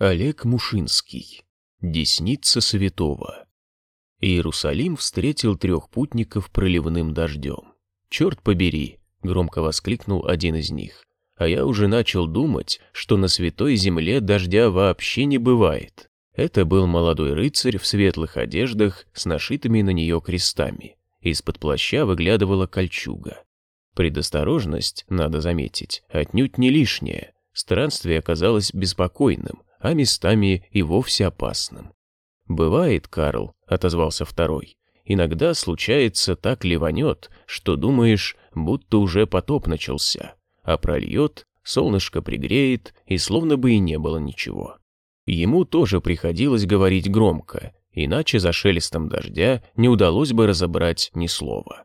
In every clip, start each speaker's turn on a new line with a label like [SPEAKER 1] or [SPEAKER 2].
[SPEAKER 1] Олег Мушинский. Десница святого. Иерусалим встретил трех путников проливным дождем. «Черт побери!» — громко воскликнул один из них. «А я уже начал думать, что на святой земле дождя вообще не бывает». Это был молодой рыцарь в светлых одеждах с нашитыми на нее крестами. Из-под плаща выглядывала кольчуга. Предосторожность, надо заметить, отнюдь не лишняя. Странствие оказалось беспокойным, а местами и вовсе опасным. «Бывает, Карл», — отозвался второй, — «иногда случается так ливанет, что думаешь, будто уже потоп начался, а прольет, солнышко пригреет, и словно бы и не было ничего». Ему тоже приходилось говорить громко, иначе за шелестом дождя не удалось бы разобрать ни слова.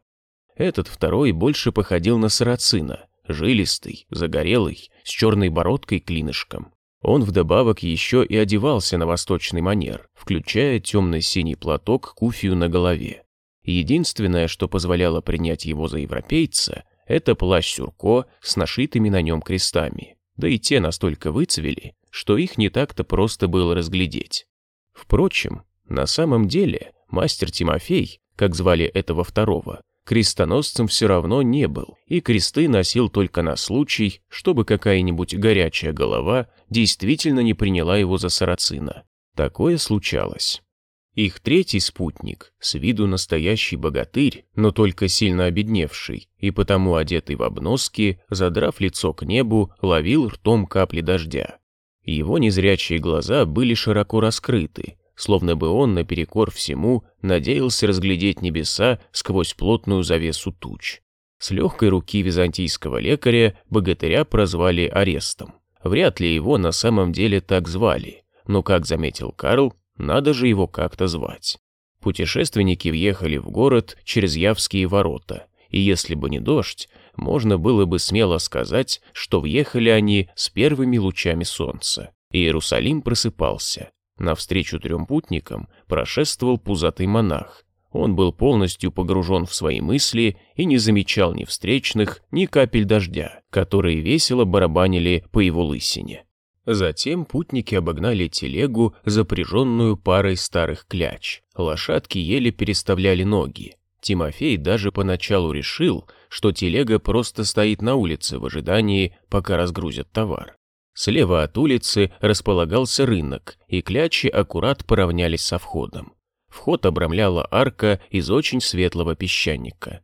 [SPEAKER 1] Этот второй больше походил на сарацина, жилистый, загорелый, с черной бородкой-клинышком. Он вдобавок еще и одевался на восточный манер, включая темно-синий платок куфию на голове. Единственное, что позволяло принять его за европейца, это плащ-сюрко с нашитыми на нем крестами. Да и те настолько выцвели, что их не так-то просто было разглядеть. Впрочем, на самом деле мастер Тимофей, как звали этого второго, крестоносцем все равно не был, и кресты носил только на случай, чтобы какая-нибудь горячая голова действительно не приняла его за сарацина. Такое случалось. Их третий спутник, с виду настоящий богатырь, но только сильно обедневший, и потому одетый в обноски, задрав лицо к небу, ловил ртом капли дождя. Его незрячие глаза были широко раскрыты, словно бы он, наперекор всему, надеялся разглядеть небеса сквозь плотную завесу туч. С легкой руки византийского лекаря богатыря прозвали арестом. Вряд ли его на самом деле так звали, но, как заметил Карл, надо же его как-то звать. Путешественники въехали в город через Явские ворота, и если бы не дождь, можно было бы смело сказать, что въехали они с первыми лучами солнца. Иерусалим просыпался. Навстречу трем путникам прошествовал пузатый монах. Он был полностью погружен в свои мысли и не замечал ни встречных, ни капель дождя, которые весело барабанили по его лысине. Затем путники обогнали телегу, запряженную парой старых кляч. Лошадки еле переставляли ноги. Тимофей даже поначалу решил, что телега просто стоит на улице в ожидании, пока разгрузят товар. Слева от улицы располагался рынок, и клячи аккурат поравнялись со входом. Вход обрамляла арка из очень светлого песчаника.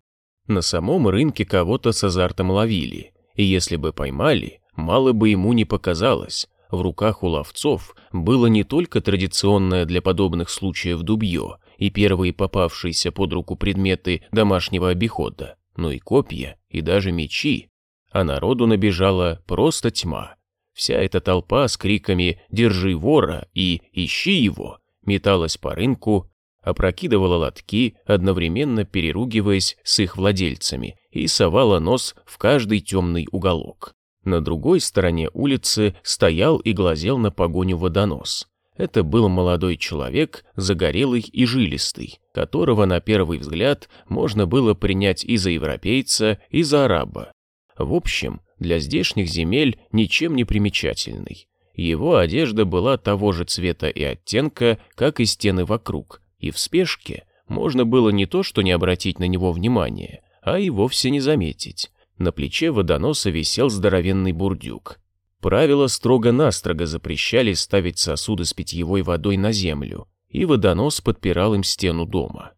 [SPEAKER 1] На самом рынке кого-то с азартом ловили, и если бы поймали, мало бы ему не показалось. В руках у ловцов было не только традиционное для подобных случаев дубье и первые попавшиеся под руку предметы домашнего обихода, но и копья, и даже мечи, а народу набежала просто тьма. Вся эта толпа с криками «Держи вора!» и «Ищи его!» металась по рынку, опрокидывала лотки, одновременно переругиваясь с их владельцами, и совала нос в каждый темный уголок. На другой стороне улицы стоял и глазел на погоню водонос. Это был молодой человек, загорелый и жилистый, которого на первый взгляд можно было принять и за европейца, и за араба. В общем, для здешних земель ничем не примечательный. Его одежда была того же цвета и оттенка, как и стены вокруг, и в спешке можно было не то что не обратить на него внимания, а и вовсе не заметить. На плече водоноса висел здоровенный бурдюк. Правила строго-настрого запрещали ставить сосуды с питьевой водой на землю, и водонос подпирал им стену дома.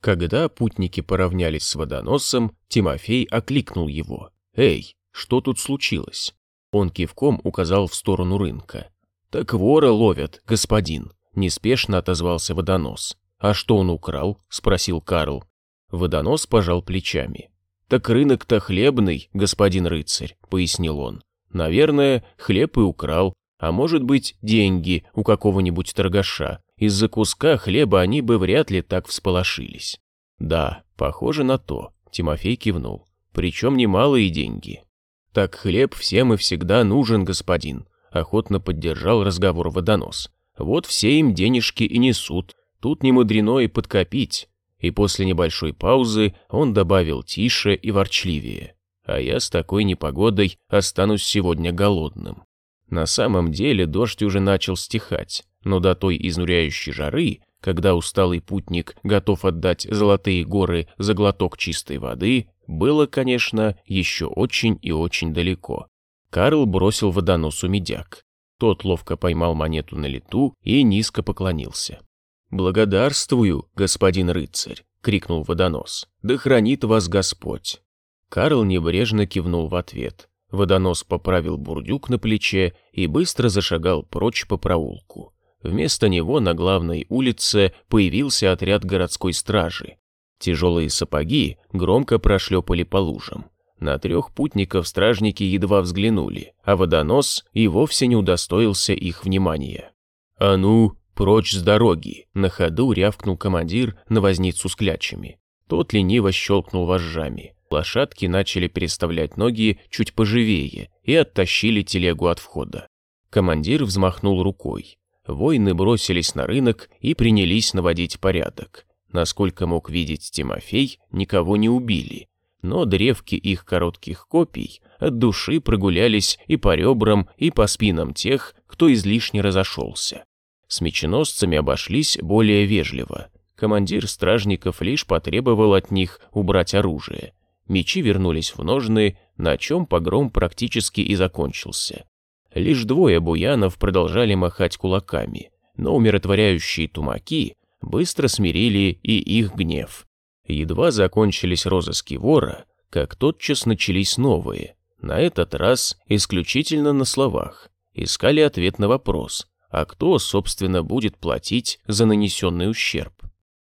[SPEAKER 1] Когда путники поравнялись с водоносом, Тимофей окликнул его. «Эй, что тут случилось?» Он кивком указал в сторону рынка. «Так вора ловят, господин», — неспешно отозвался водонос. «А что он украл?» — спросил Карл. Водонос пожал плечами. «Так рынок-то хлебный, господин рыцарь», — пояснил он. «Наверное, хлеб и украл, а может быть, деньги у какого-нибудь торгаша. Из-за куска хлеба они бы вряд ли так всполошились». «Да, похоже на то», — Тимофей кивнул. «Причем немалые деньги». «Так хлеб всем и всегда нужен, господин», — охотно поддержал разговор водонос. «Вот все им денежки и несут. Тут не мудрено и подкопить». И после небольшой паузы он добавил тише и ворчливее. «А я с такой непогодой останусь сегодня голодным». На самом деле дождь уже начал стихать, но до той изнуряющей жары, когда усталый путник готов отдать золотые горы за глоток чистой воды, было, конечно, еще очень и очень далеко. Карл бросил водоносу медяк. Тот ловко поймал монету на лету и низко поклонился. «Благодарствую, господин рыцарь!» — крикнул водонос. «Да хранит вас Господь!» Карл небрежно кивнул в ответ. Водонос поправил бурдюк на плече и быстро зашагал прочь по проулку. Вместо него на главной улице появился отряд городской стражи. Тяжелые сапоги громко прошлепали по лужам. На трех путников стражники едва взглянули, а водонос и вовсе не удостоился их внимания. «А ну, прочь с дороги!» — на ходу рявкнул командир на возницу с клячами. Тот лениво щелкнул вожжами. Лошадки начали переставлять ноги чуть поживее и оттащили телегу от входа. Командир взмахнул рукой. Воины бросились на рынок и принялись наводить порядок. Насколько мог видеть Тимофей, никого не убили, но древки их коротких копий от души прогулялись и по ребрам, и по спинам тех, кто излишне разошелся. С меченосцами обошлись более вежливо. Командир стражников лишь потребовал от них убрать оружие. Мечи вернулись в ножны, на чем погром практически и закончился. Лишь двое буянов продолжали махать кулаками, но умиротворяющие тумаки быстро смирили и их гнев. Едва закончились розыски вора, как тотчас начались новые, на этот раз исключительно на словах. Искали ответ на вопрос, а кто, собственно, будет платить за нанесенный ущерб.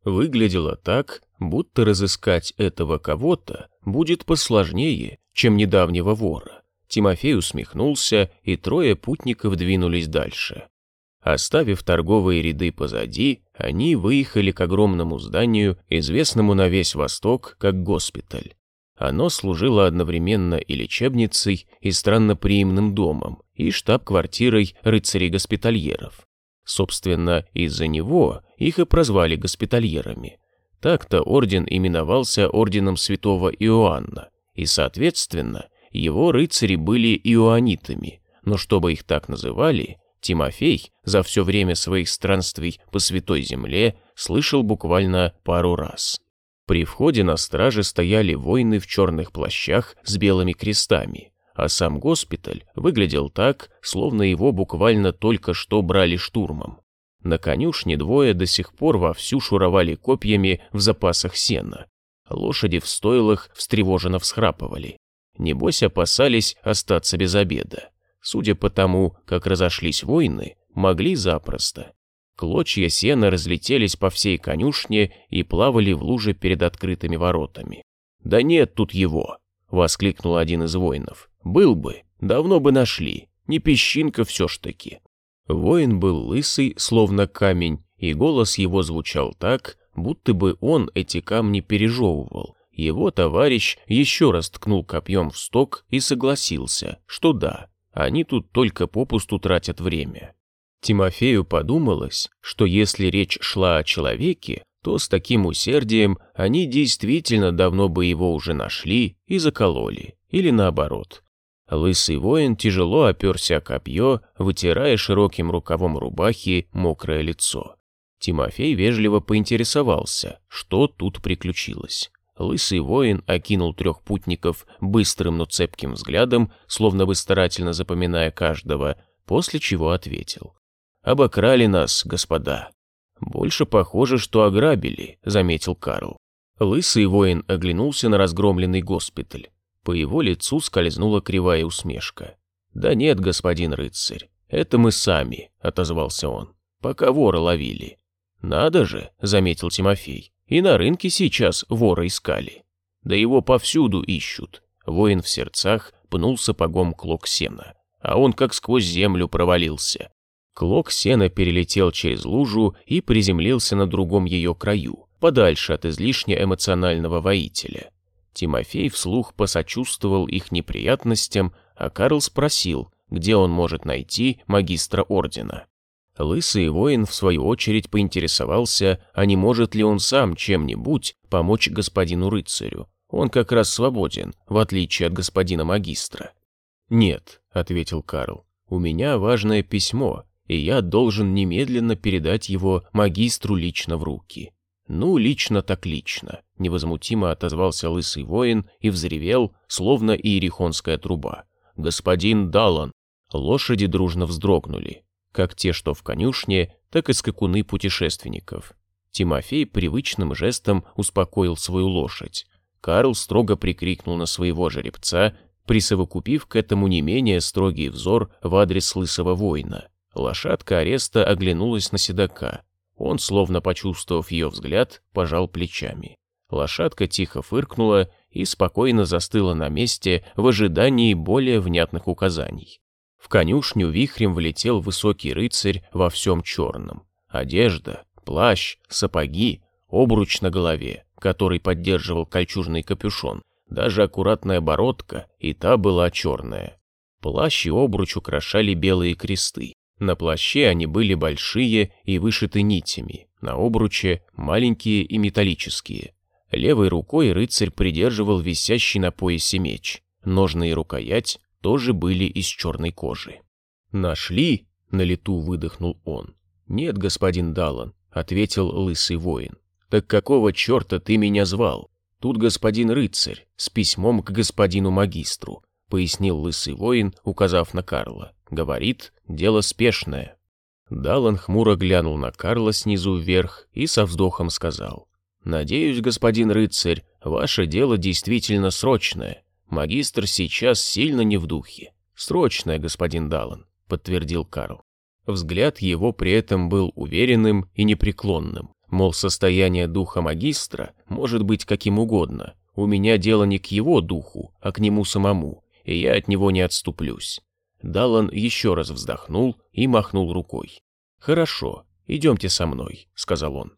[SPEAKER 1] Выглядело так, будто разыскать этого кого-то будет посложнее, чем недавнего вора. Тимофей усмехнулся, и трое путников двинулись дальше. Оставив торговые ряды позади, они выехали к огромному зданию, известному на весь Восток как госпиталь. Оно служило одновременно и лечебницей, и странноприимным домом, и штаб-квартирой рыцарей-госпитальеров. Собственно, из-за него их и прозвали госпитальерами. Так-то орден именовался орденом святого Иоанна, и, соответственно, его рыцари были иоанитами, но чтобы их так называли, Тимофей за все время своих странствий по Святой Земле слышал буквально пару раз. При входе на страже стояли воины в черных плащах с белыми крестами, а сам госпиталь выглядел так, словно его буквально только что брали штурмом. На конюшне двое до сих пор вовсю шуровали копьями в запасах сена. Лошади в стойлах встревоженно всхрапывали. Небось опасались остаться без обеда. Судя по тому, как разошлись воины, могли запросто. Клочья сена разлетелись по всей конюшне и плавали в луже перед открытыми воротами. «Да нет тут его!» — воскликнул один из воинов. «Был бы, давно бы нашли, не песчинка все ж таки». Воин был лысый, словно камень, и голос его звучал так, будто бы он эти камни пережевывал. Его товарищ еще раз ткнул копьем в сток и согласился, что да, они тут только попусту тратят время. Тимофею подумалось, что если речь шла о человеке, то с таким усердием они действительно давно бы его уже нашли и закололи, или наоборот. Лысый воин тяжело оперся о копье, вытирая широким рукавом рубахи мокрое лицо. Тимофей вежливо поинтересовался, что тут приключилось. Лысый воин окинул трех путников быстрым, но цепким взглядом, словно бы старательно запоминая каждого, после чего ответил. «Обокрали нас, господа». «Больше похоже, что ограбили», — заметил Карл. Лысый воин оглянулся на разгромленный госпиталь. По его лицу скользнула кривая усмешка. «Да нет, господин рыцарь, это мы сами», — отозвался он. «Пока вора ловили». «Надо же», — заметил Тимофей. И на рынке сейчас вора искали. Да его повсюду ищут. Воин в сердцах пнул сапогом клок сена. А он как сквозь землю провалился. Клок сена перелетел через лужу и приземлился на другом ее краю, подальше от излишне эмоционального воителя. Тимофей вслух посочувствовал их неприятностям, а Карл спросил, где он может найти магистра ордена. Лысый воин, в свою очередь, поинтересовался, а не может ли он сам чем-нибудь помочь господину рыцарю. Он как раз свободен, в отличие от господина магистра. «Нет», — ответил Карл, — У меня важное письмо, и я должен немедленно передать его магистру лично в руки. Ну, лично так лично, невозмутимо отозвался лысый воин и взревел, словно иерихонская труба. Господин Далан. Лошади дружно вздрогнули, как те, что в конюшне, так и скакуны путешественников. Тимофей привычным жестом успокоил свою лошадь. Карл строго прикрикнул на своего жеребца, присовокупив к этому не менее строгий взор в адрес лысого воина. Лошадка ареста оглянулась на седока. Он, словно почувствовав ее взгляд, пожал плечами. Лошадка тихо фыркнула и спокойно застыла на месте в ожидании более внятных указаний. В конюшню вихрем влетел высокий рыцарь во всем черном. Одежда, плащ, сапоги, обруч на голове, который поддерживал кольчужный капюшон, даже аккуратная бородка, и та была черная. Плащ и обруч украшали белые кресты. На плаще они были большие и вышиты нитями, на обруче маленькие и металлические. Левой рукой рыцарь придерживал висящий на поясе меч. Ножны и рукоять тоже были из черной кожи. «Нашли?» — на лету выдохнул он. «Нет, господин Даллан», — ответил лысый воин. «Так какого черта ты меня звал? Тут господин рыцарь с письмом к господину магистру», — пояснил лысый воин, указав на Карла. «Говорит, дело спешное». Даллан хмуро глянул на Карла снизу вверх и со вздохом сказал. «Надеюсь, господин рыцарь, ваше дело действительно срочное. Магистр сейчас сильно не в духе. Срочное, господин Даллан», — подтвердил Карл. Взгляд его при этом был уверенным и непреклонным. Мол, состояние духа магистра может быть каким угодно. У меня дело не к его духу, а к нему самому, и я от него не отступлюсь. Даллан еще раз вздохнул и махнул рукой. «Хорошо, идемте со мной», — сказал он.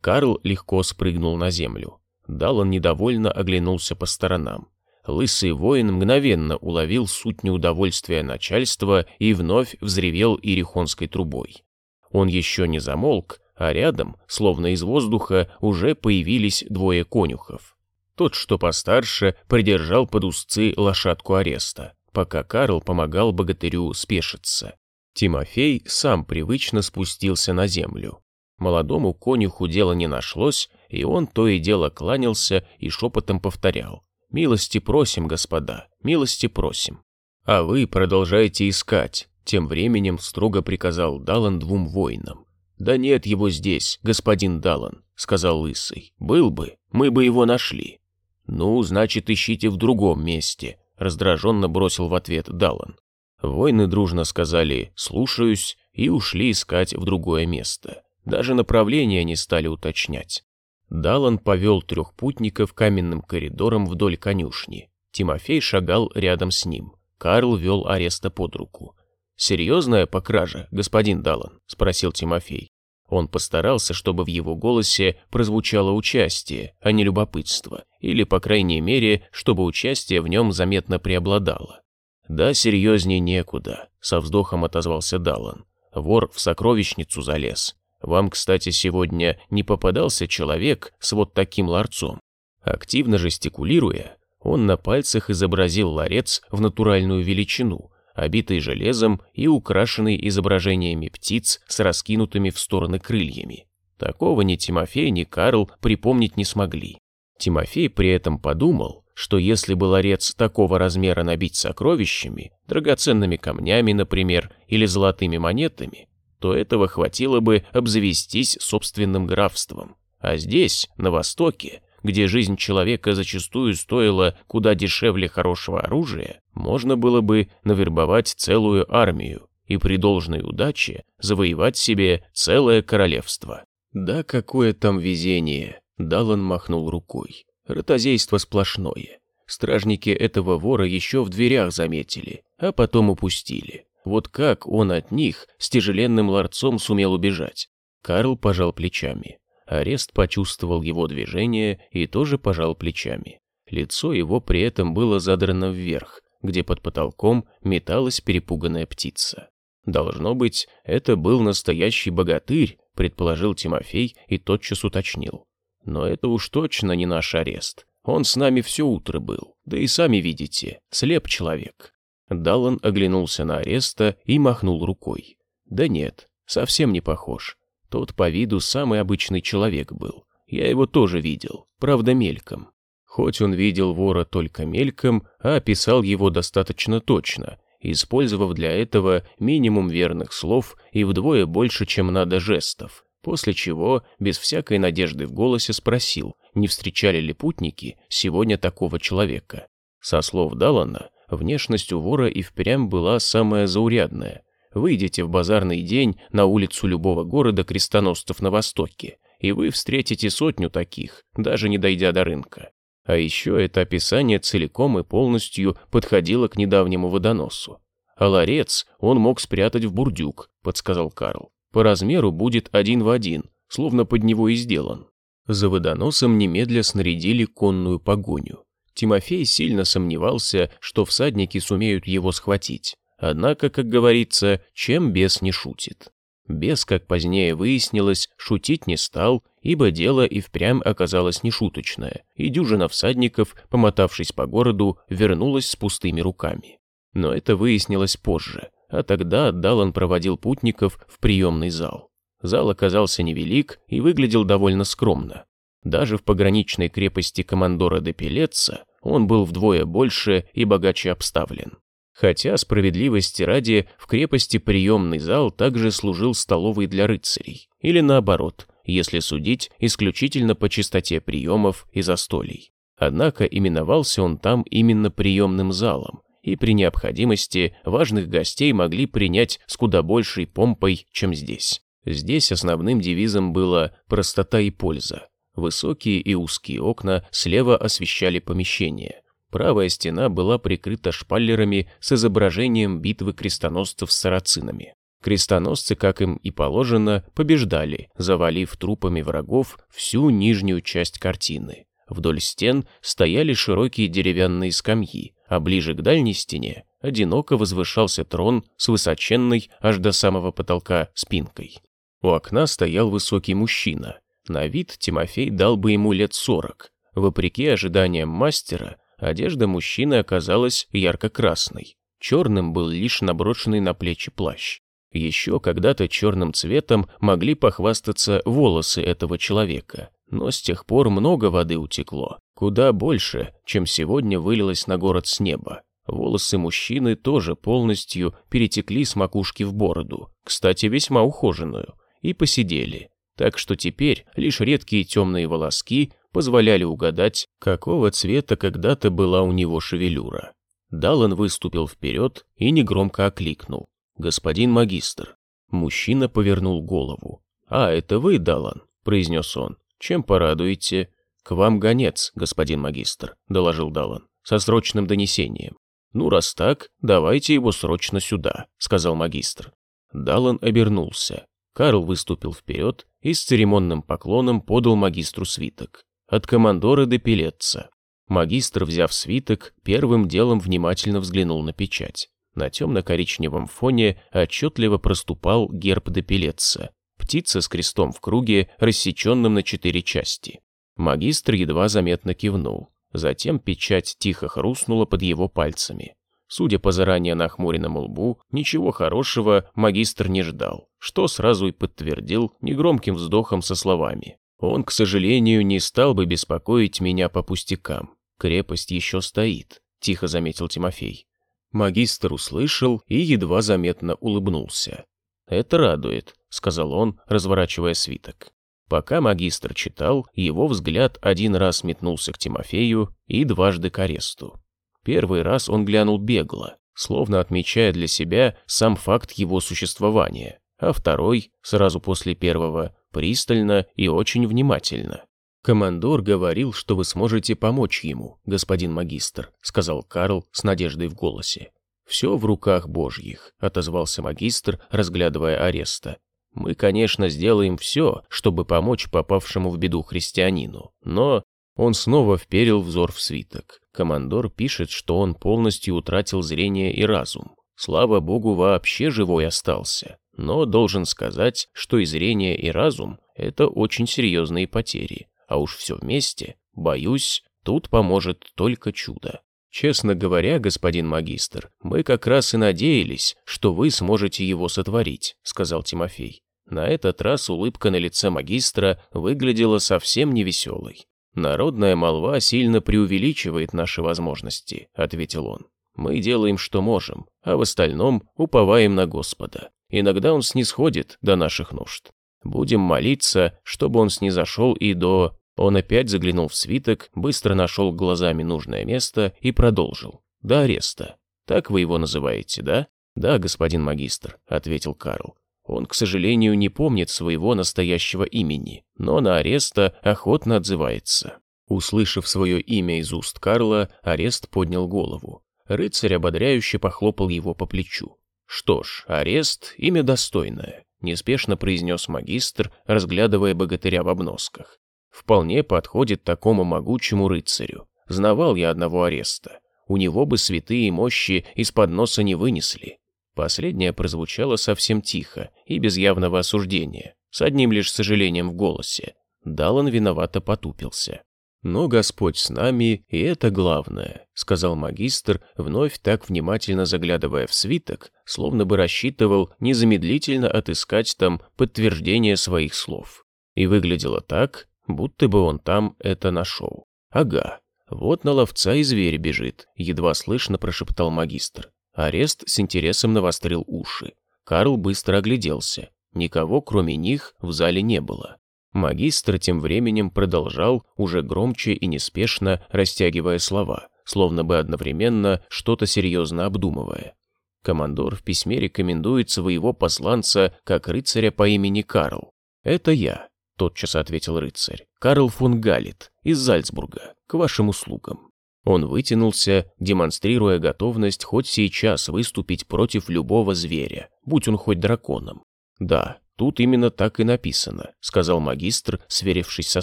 [SPEAKER 1] Карл легко спрыгнул на землю. Даллан недовольно оглянулся по сторонам. Лысый воин мгновенно уловил суть неудовольствия начальства и вновь взревел ирихонской трубой. Он еще не замолк, а рядом, словно из воздуха, уже появились двое конюхов. Тот, что постарше, придержал под узцы лошадку ареста, пока Карл помогал богатырю спешиться. Тимофей сам привычно спустился на землю. Молодому конюху дела не нашлось, и он то и дело кланялся и шепотом повторял. Милости просим, господа, милости просим. А вы продолжайте искать, тем временем строго приказал Далан двум воинам. Да нет его здесь, господин Далан, сказал Лысый. Был бы, мы бы его нашли. Ну, значит, ищите в другом месте, раздраженно бросил в ответ Далан. Воины дружно сказали «слушаюсь» и ушли искать в другое место. Даже направление не стали уточнять. Далан повел трех путников каменным коридором вдоль конюшни. Тимофей шагал рядом с ним. Карл вел ареста под руку. «Серьезная покража, господин Далан?» – спросил Тимофей. Он постарался, чтобы в его голосе прозвучало участие, а не любопытство, или, по крайней мере, чтобы участие в нем заметно преобладало. «Да, серьезнее некуда», – со вздохом отозвался Далан. Вор в сокровищницу залез. Вам, кстати, сегодня не попадался человек с вот таким ларцом. Активно жестикулируя, он на пальцах изобразил ларец в натуральную величину, обитый железом и украшенный изображениями птиц с раскинутыми в стороны крыльями. Такого ни Тимофей, ни Карл припомнить не смогли. Тимофей при этом подумал, что если бы ларец такого размера набить сокровищами, драгоценными камнями, например, или золотыми монетами, то этого хватило бы обзавестись собственным графством. А здесь, на Востоке, где жизнь человека зачастую стоила куда дешевле хорошего оружия, можно было бы навербовать целую армию и при должной удаче завоевать себе целое королевство. Да какое там везение, Далан махнул рукой. Ротозейство сплошное. Стражники этого вора еще в дверях заметили, а потом упустили. Вот как он от них с тяжеленным ларцом сумел убежать? Карл пожал плечами. Арест почувствовал его движение и тоже пожал плечами. Лицо его при этом было задрано вверх, где под потолком металась перепуганная птица. Должно быть, это был настоящий богатырь, предположил Тимофей и тотчас уточнил. Но это уж точно не наш арест. Он с нами все утро был. Да и сами видите, слеп человек. Даллан оглянулся на ареста и махнул рукой. Да нет, совсем не похож. Тот по виду самый обычный человек был. Я его тоже видел, правда мельком. Хоть он видел вора только мельком, а описал его достаточно точно, использовав для этого минимум верных слов и вдвое больше, чем надо жестов, после чего, без всякой надежды в голосе, спросил, не встречали ли путники сегодня такого человека. Со слов Далана, внешность у вора и впрямь была самая заурядная. Выйдите в базарный день на улицу любого города крестоносцев на Востоке, и вы встретите сотню таких, даже не дойдя до рынка. А еще это описание целиком и полностью подходило к недавнему водоносу. А ларец он мог спрятать в бурдюк, подсказал Карл. По размеру будет один в один, словно под него и сделан. За водоносом немедля снарядили конную погоню. Тимофей сильно сомневался, что всадники сумеют его схватить. Однако, как говорится, чем бес не шутит. Бес, как позднее выяснилось, шутить не стал, ибо дело и впрямь оказалось нешуточное, и дюжина всадников, помотавшись по городу, вернулась с пустыми руками. Но это выяснилось позже, а тогда Даллан проводил путников в приемный зал. Зал оказался невелик и выглядел довольно скромно. Даже в пограничной крепости командора де Пелеца он был вдвое больше и богаче обставлен. Хотя, справедливости ради, в крепости приемный зал также служил столовой для рыцарей. Или наоборот, если судить исключительно по чистоте приемов и застолий. Однако именовался он там именно приемным залом, и при необходимости важных гостей могли принять с куда большей помпой, чем здесь. Здесь основным девизом было «простота и польза». Высокие и узкие окна слева освещали помещение, Правая стена была прикрыта шпаллерами с изображением битвы крестоносцев с сарацинами. Крестоносцы, как им и положено, побеждали, завалив трупами врагов всю нижнюю часть картины. Вдоль стен стояли широкие деревянные скамьи, а ближе к дальней стене одиноко возвышался трон с высоченной аж до самого потолка спинкой. У окна стоял высокий мужчина. На вид Тимофей дал бы ему лет сорок. Вопреки ожиданиям мастера, Одежда мужчины оказалась ярко-красной. Черным был лишь наброшенный на плечи плащ. Еще когда-то черным цветом могли похвастаться волосы этого человека. Но с тех пор много воды утекло. Куда больше, чем сегодня вылилось на город с неба. Волосы мужчины тоже полностью перетекли с макушки в бороду, кстати, весьма ухоженную, и посидели. Так что теперь лишь редкие темные волоски позволяли угадать, какого цвета когда-то была у него шевелюра. Даллан выступил вперед и негромко окликнул. «Господин магистр». Мужчина повернул голову. «А, это вы, Даллан?» – произнес он. «Чем порадуете?» «К вам гонец, господин магистр», – доложил Даллан, – «со срочным донесением». «Ну, раз так, давайте его срочно сюда», – сказал магистр. Даллан обернулся. Карл выступил вперед и с церемонным поклоном подал магистру свиток от командора до пилетца. Магистр, взяв свиток, первым делом внимательно взглянул на печать. На темно-коричневом фоне отчетливо проступал герб Депилетца. Птица с крестом в круге, рассеченным на четыре части. Магистр едва заметно кивнул. Затем печать тихо хрустнула под его пальцами. Судя по заранее нахмуренному лбу, ничего хорошего магистр не ждал, что сразу и подтвердил негромким вздохом со словами. Он, к сожалению, не стал бы беспокоить меня по пустякам. Крепость еще стоит, тихо заметил Тимофей. Магистр услышал и едва заметно улыбнулся. «Это радует», — сказал он, разворачивая свиток. Пока магистр читал, его взгляд один раз метнулся к Тимофею и дважды к аресту. Первый раз он глянул бегло, словно отмечая для себя сам факт его существования, а второй, сразу после первого, пристально и очень внимательно. «Командор говорил, что вы сможете помочь ему, господин магистр», сказал Карл с надеждой в голосе. «Все в руках божьих», — отозвался магистр, разглядывая ареста. «Мы, конечно, сделаем все, чтобы помочь попавшему в беду христианину, но...» Он снова вперил взор в свиток. Командор пишет, что он полностью утратил зрение и разум. Слава богу, вообще живой остался. Но должен сказать, что и зрение, и разум – это очень серьезные потери. А уж все вместе, боюсь, тут поможет только чудо. Честно говоря, господин магистр, мы как раз и надеялись, что вы сможете его сотворить, сказал Тимофей. На этот раз улыбка на лице магистра выглядела совсем невеселой. «Народная молва сильно преувеличивает наши возможности», — ответил он. «Мы делаем, что можем, а в остальном уповаем на Господа. Иногда он снисходит до наших нужд. Будем молиться, чтобы он снизошел и до...» Он опять заглянул в свиток, быстро нашел глазами нужное место и продолжил. «До ареста. Так вы его называете, да?» «Да, господин магистр», — ответил Карл. Он, к сожалению, не помнит своего настоящего имени, но на ареста охотно отзывается. Услышав свое имя из уст Карла, арест поднял голову. Рыцарь ободряюще похлопал его по плечу. «Что ж, арест — имя достойное», — неспешно произнес магистр, разглядывая богатыря в обносках. «Вполне подходит такому могучему рыцарю. Знавал я одного ареста. У него бы святые мощи из-под носа не вынесли. Последнее прозвучало совсем тихо и без явного осуждения, с одним лишь сожалением в голосе. Далан виновато потупился. «Но Господь с нами, и это главное», — сказал магистр, вновь так внимательно заглядывая в свиток, словно бы рассчитывал незамедлительно отыскать там подтверждение своих слов. И выглядело так, будто бы он там это нашел. «Ага, вот на ловца и зверь бежит», — едва слышно прошептал магистр. Арест с интересом навострил уши. Карл быстро огляделся. Никого, кроме них, в зале не было. Магистр тем временем продолжал, уже громче и неспешно растягивая слова, словно бы одновременно что-то серьезно обдумывая. Командор в письме рекомендует своего посланца как рыцаря по имени Карл. «Это я», — тотчас ответил рыцарь. «Карл фон Галит, из Зальцбурга, к вашим услугам». Он вытянулся, демонстрируя готовность хоть сейчас выступить против любого зверя, будь он хоть драконом. «Да, тут именно так и написано», — сказал магистр, сверившись со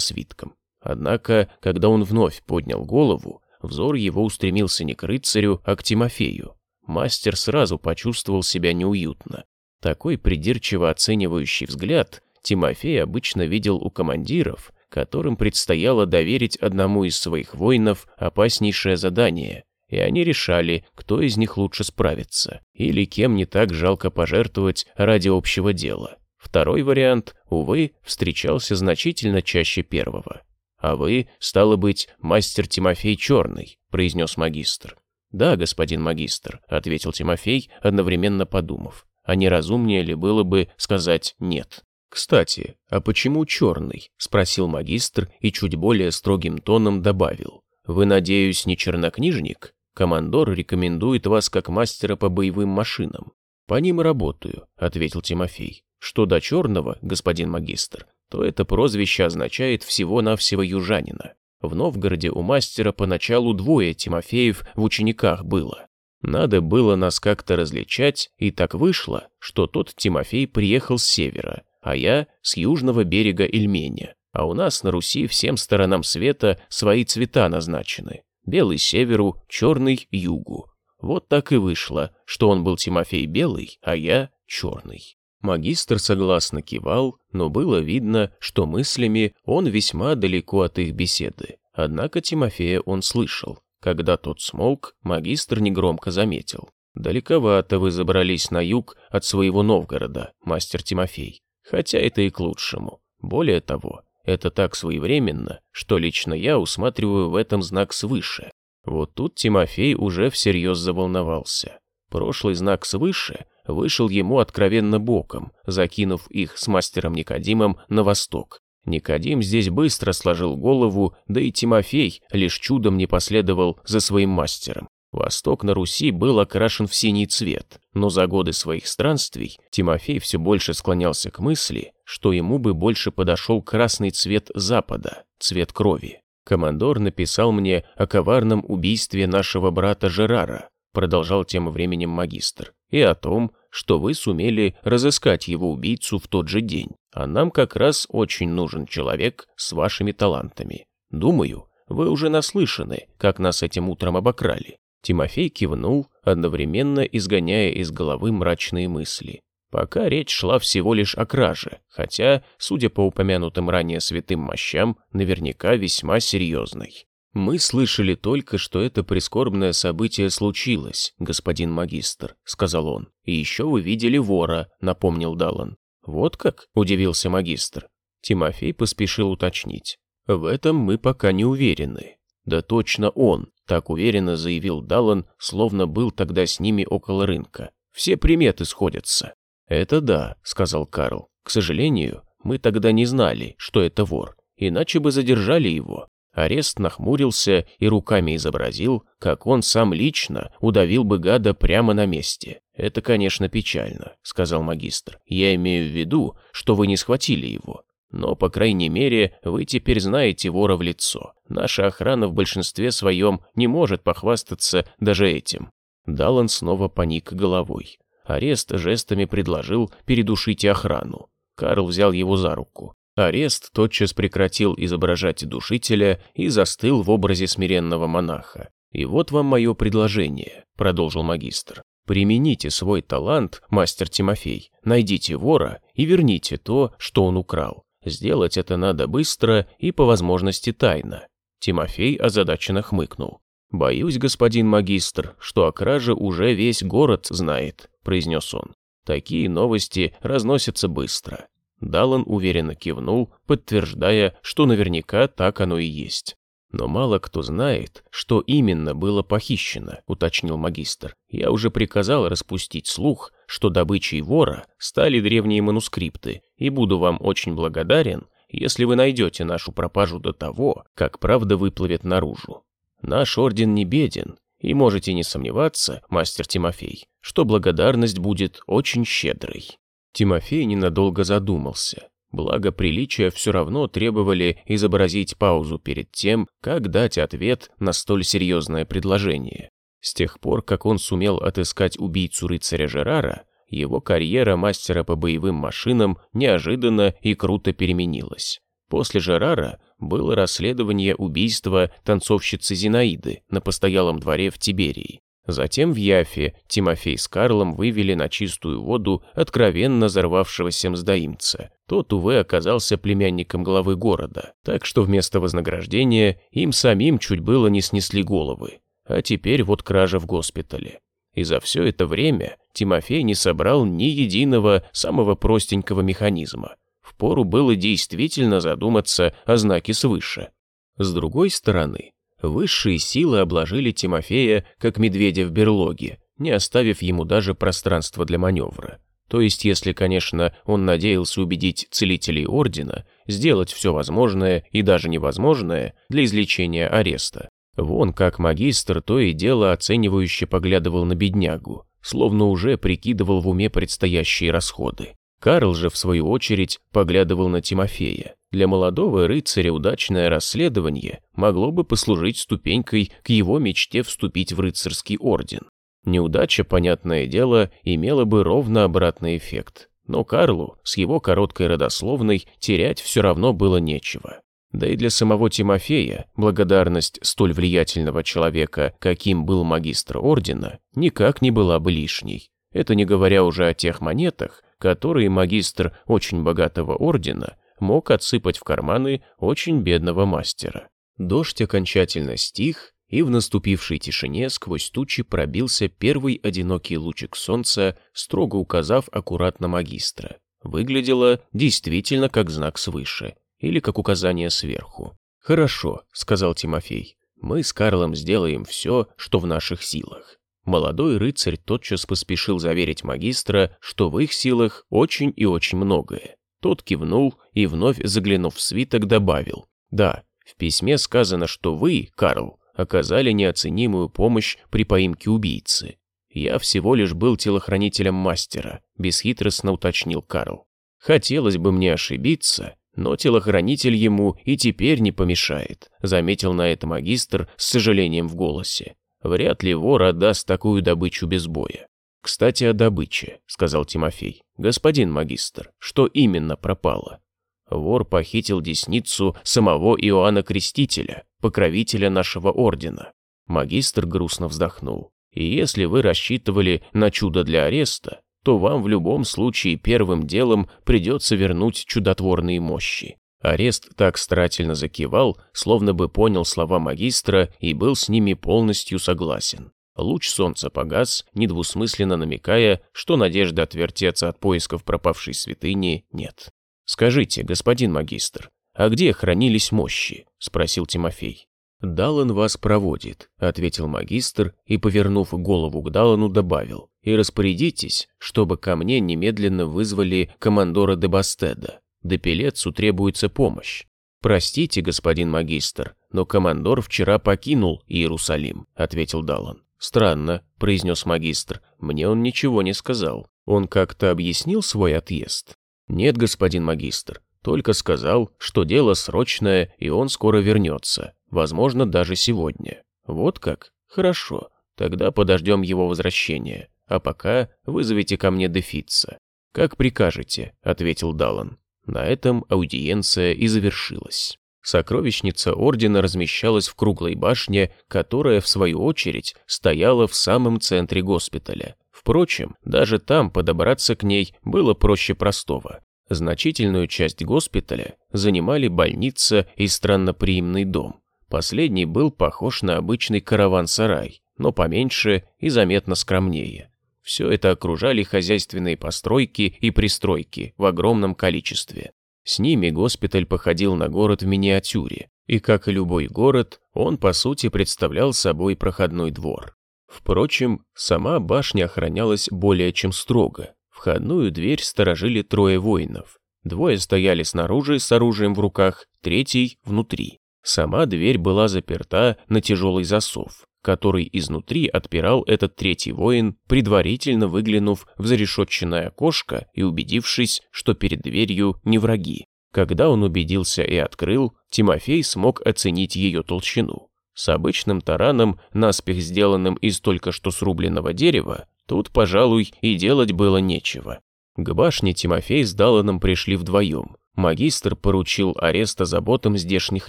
[SPEAKER 1] свитком. Однако, когда он вновь поднял голову, взор его устремился не к рыцарю, а к Тимофею. Мастер сразу почувствовал себя неуютно. Такой придирчиво оценивающий взгляд Тимофей обычно видел у командиров, которым предстояло доверить одному из своих воинов опаснейшее задание, и они решали, кто из них лучше справится, или кем не так жалко пожертвовать ради общего дела. Второй вариант, увы, встречался значительно чаще первого. «А вы, стало быть, мастер Тимофей Черный», — произнес магистр. «Да, господин магистр», — ответил Тимофей, одновременно подумав. «А не разумнее ли было бы сказать «нет»?» «Кстати, а почему черный?» – спросил магистр и чуть более строгим тоном добавил. «Вы, надеюсь, не чернокнижник? Командор рекомендует вас как мастера по боевым машинам». «По ним работаю», – ответил Тимофей. «Что до черного, господин магистр, то это прозвище означает всего-навсего южанина. В Новгороде у мастера поначалу двое Тимофеев в учениках было. Надо было нас как-то различать, и так вышло, что тот Тимофей приехал с севера, а я с южного берега Ильменя. А у нас на Руси всем сторонам света свои цвета назначены. Белый северу, черный югу. Вот так и вышло, что он был Тимофей белый, а я черный. Магистр согласно кивал, но было видно, что мыслями он весьма далеко от их беседы. Однако Тимофея он слышал. Когда тот смолк, магистр негромко заметил. «Далековато вы забрались на юг от своего Новгорода, мастер Тимофей. Хотя это и к лучшему. Более того, это так своевременно, что лично я усматриваю в этом знак свыше. Вот тут Тимофей уже всерьез заволновался. Прошлый знак свыше вышел ему откровенно боком, закинув их с мастером Никодимом на восток. Никодим здесь быстро сложил голову, да и Тимофей лишь чудом не последовал за своим мастером. Восток на Руси был окрашен в синий цвет, но за годы своих странствий Тимофей все больше склонялся к мысли, что ему бы больше подошел красный цвет Запада, цвет крови. Командор написал мне о коварном убийстве нашего брата Жерара, продолжал тем временем магистр, и о том, что вы сумели разыскать его убийцу в тот же день, а нам как раз очень нужен человек с вашими талантами. Думаю, вы уже наслышаны, как нас этим утром обокрали. Тимофей кивнул, одновременно изгоняя из головы мрачные мысли. Пока речь шла всего лишь о краже, хотя, судя по упомянутым ранее святым мощам, наверняка весьма серьезной. «Мы слышали только, что это прискорбное событие случилось, господин магистр», — сказал он. «И еще вы видели вора», — напомнил Даллан. «Вот как?» — удивился магистр. Тимофей поспешил уточнить. «В этом мы пока не уверены». «Да точно он», — так уверенно заявил Даллан, словно был тогда с ними около рынка. «Все приметы сходятся». «Это да», — сказал Карл. «К сожалению, мы тогда не знали, что это вор, иначе бы задержали его. Арест нахмурился и руками изобразил, как он сам лично удавил бы гада прямо на месте. «Это, конечно, печально», — сказал магистр. «Я имею в виду, что вы не схватили его. Но, по крайней мере, вы теперь знаете вора в лицо. Наша охрана в большинстве своем не может похвастаться даже этим». Даллан снова поник головой. Арест жестами предложил передушить охрану. Карл взял его за руку. Арест тотчас прекратил изображать душителя и застыл в образе смиренного монаха. «И вот вам мое предложение», — продолжил магистр. «Примените свой талант, мастер Тимофей, найдите вора и верните то, что он украл. Сделать это надо быстро и по возможности тайно». Тимофей озадаченно хмыкнул. «Боюсь, господин магистр, что о краже уже весь город знает», — произнес он. «Такие новости разносятся быстро. Даллан уверенно кивнул, подтверждая, что наверняка так оно и есть. «Но мало кто знает, что именно было похищено», — уточнил магистр. «Я уже приказал распустить слух, что добычей вора стали древние манускрипты, и буду вам очень благодарен, если вы найдете нашу пропажу до того, как правда выплывет наружу. Наш орден не беден, и можете не сомневаться, мастер Тимофей, что благодарность будет очень щедрой». Тимофей ненадолго задумался. Благо приличия все равно требовали изобразить паузу перед тем, как дать ответ на столь серьезное предложение. С тех пор, как он сумел отыскать убийцу рыцаря Жерара, его карьера мастера по боевым машинам неожиданно и круто переменилась. После Жерара было расследование убийства танцовщицы Зинаиды на постоялом дворе в Тиберии. Затем в Яфе Тимофей с Карлом вывели на чистую воду откровенно взорвавшегося мздоимца. Тот, увы, оказался племянником главы города, так что вместо вознаграждения им самим чуть было не снесли головы. А теперь вот кража в госпитале. И за все это время Тимофей не собрал ни единого самого простенького механизма. Впору было действительно задуматься о знаке свыше. С другой стороны, Высшие силы обложили Тимофея, как медведя в берлоге, не оставив ему даже пространства для маневра. То есть, если, конечно, он надеялся убедить целителей Ордена сделать все возможное и даже невозможное для излечения ареста. Вон как магистр то и дело оценивающе поглядывал на беднягу, словно уже прикидывал в уме предстоящие расходы. Карл же, в свою очередь, поглядывал на Тимофея. Для молодого рыцаря удачное расследование могло бы послужить ступенькой к его мечте вступить в рыцарский орден. Неудача, понятное дело, имела бы ровно обратный эффект. Но Карлу с его короткой родословной терять все равно было нечего. Да и для самого Тимофея благодарность столь влиятельного человека, каким был магистр ордена, никак не была бы лишней. Это не говоря уже о тех монетах, которые магистр очень богатого ордена мог отсыпать в карманы очень бедного мастера. Дождь окончательно стих, и в наступившей тишине сквозь тучи пробился первый одинокий лучик солнца, строго указав аккуратно магистра. Выглядело действительно как знак свыше, или как указание сверху. «Хорошо», — сказал Тимофей, — «мы с Карлом сделаем все, что в наших силах. Молодой рыцарь тотчас поспешил заверить магистра, что в их силах очень и очень многое. Тот кивнул и, вновь заглянув в свиток, добавил. «Да, в письме сказано, что вы, Карл, оказали неоценимую помощь при поимке убийцы. Я всего лишь был телохранителем мастера», — бесхитростно уточнил Карл. «Хотелось бы мне ошибиться, но телохранитель ему и теперь не помешает», — заметил на это магистр с сожалением в голосе. Вряд ли вор отдаст такую добычу без боя. «Кстати, о добыче», — сказал Тимофей. «Господин магистр, что именно пропало?» Вор похитил десницу самого Иоанна Крестителя, покровителя нашего ордена. Магистр грустно вздохнул. «И если вы рассчитывали на чудо для ареста, то вам в любом случае первым делом придется вернуть чудотворные мощи. Арест так старательно закивал, словно бы понял слова магистра и был с ними полностью согласен. Луч солнца погас, недвусмысленно намекая, что надежды отвертеться от поисков пропавшей святыни нет. «Скажите, господин магистр, а где хранились мощи?» – спросил Тимофей. «Далан вас проводит», — ответил магистр и, повернув голову к Далану, добавил. «И распорядитесь, чтобы ко мне немедленно вызвали командора де Бастеда. Депелецу требуется помощь». «Простите, господин магистр, но командор вчера покинул Иерусалим», — ответил Далан. «Странно», — произнес магистр, — «мне он ничего не сказал. Он как-то объяснил свой отъезд?» «Нет, господин магистр, только сказал, что дело срочное, и он скоро вернется. Возможно, даже сегодня. Вот как? Хорошо. Тогда подождем его возвращения. А пока вызовите ко мне Дефица. Как прикажете, ответил Далан. На этом аудиенция и завершилась. Сокровищница ордена размещалась в круглой башне, которая, в свою очередь, стояла в самом центре госпиталя. Впрочем, даже там подобраться к ней было проще простого. Значительную часть госпиталя занимали больница и странноприимный дом. Последний был похож на обычный караван-сарай, но поменьше и заметно скромнее. Все это окружали хозяйственные постройки и пристройки в огромном количестве. С ними госпиталь походил на город в миниатюре, и, как и любой город, он, по сути, представлял собой проходной двор. Впрочем, сама башня охранялась более чем строго. Входную дверь сторожили трое воинов. Двое стояли снаружи с оружием в руках, третий – внутри. Сама дверь была заперта на тяжелый засов, который изнутри отпирал этот третий воин, предварительно выглянув в зарешетченное окошко и убедившись, что перед дверью не враги. Когда он убедился и открыл, Тимофей смог оценить ее толщину. С обычным тараном, наспех сделанным из только что срубленного дерева, тут, пожалуй, и делать было нечего. К башне Тимофей с Даланом пришли вдвоем. Магистр поручил ареста заботам здешних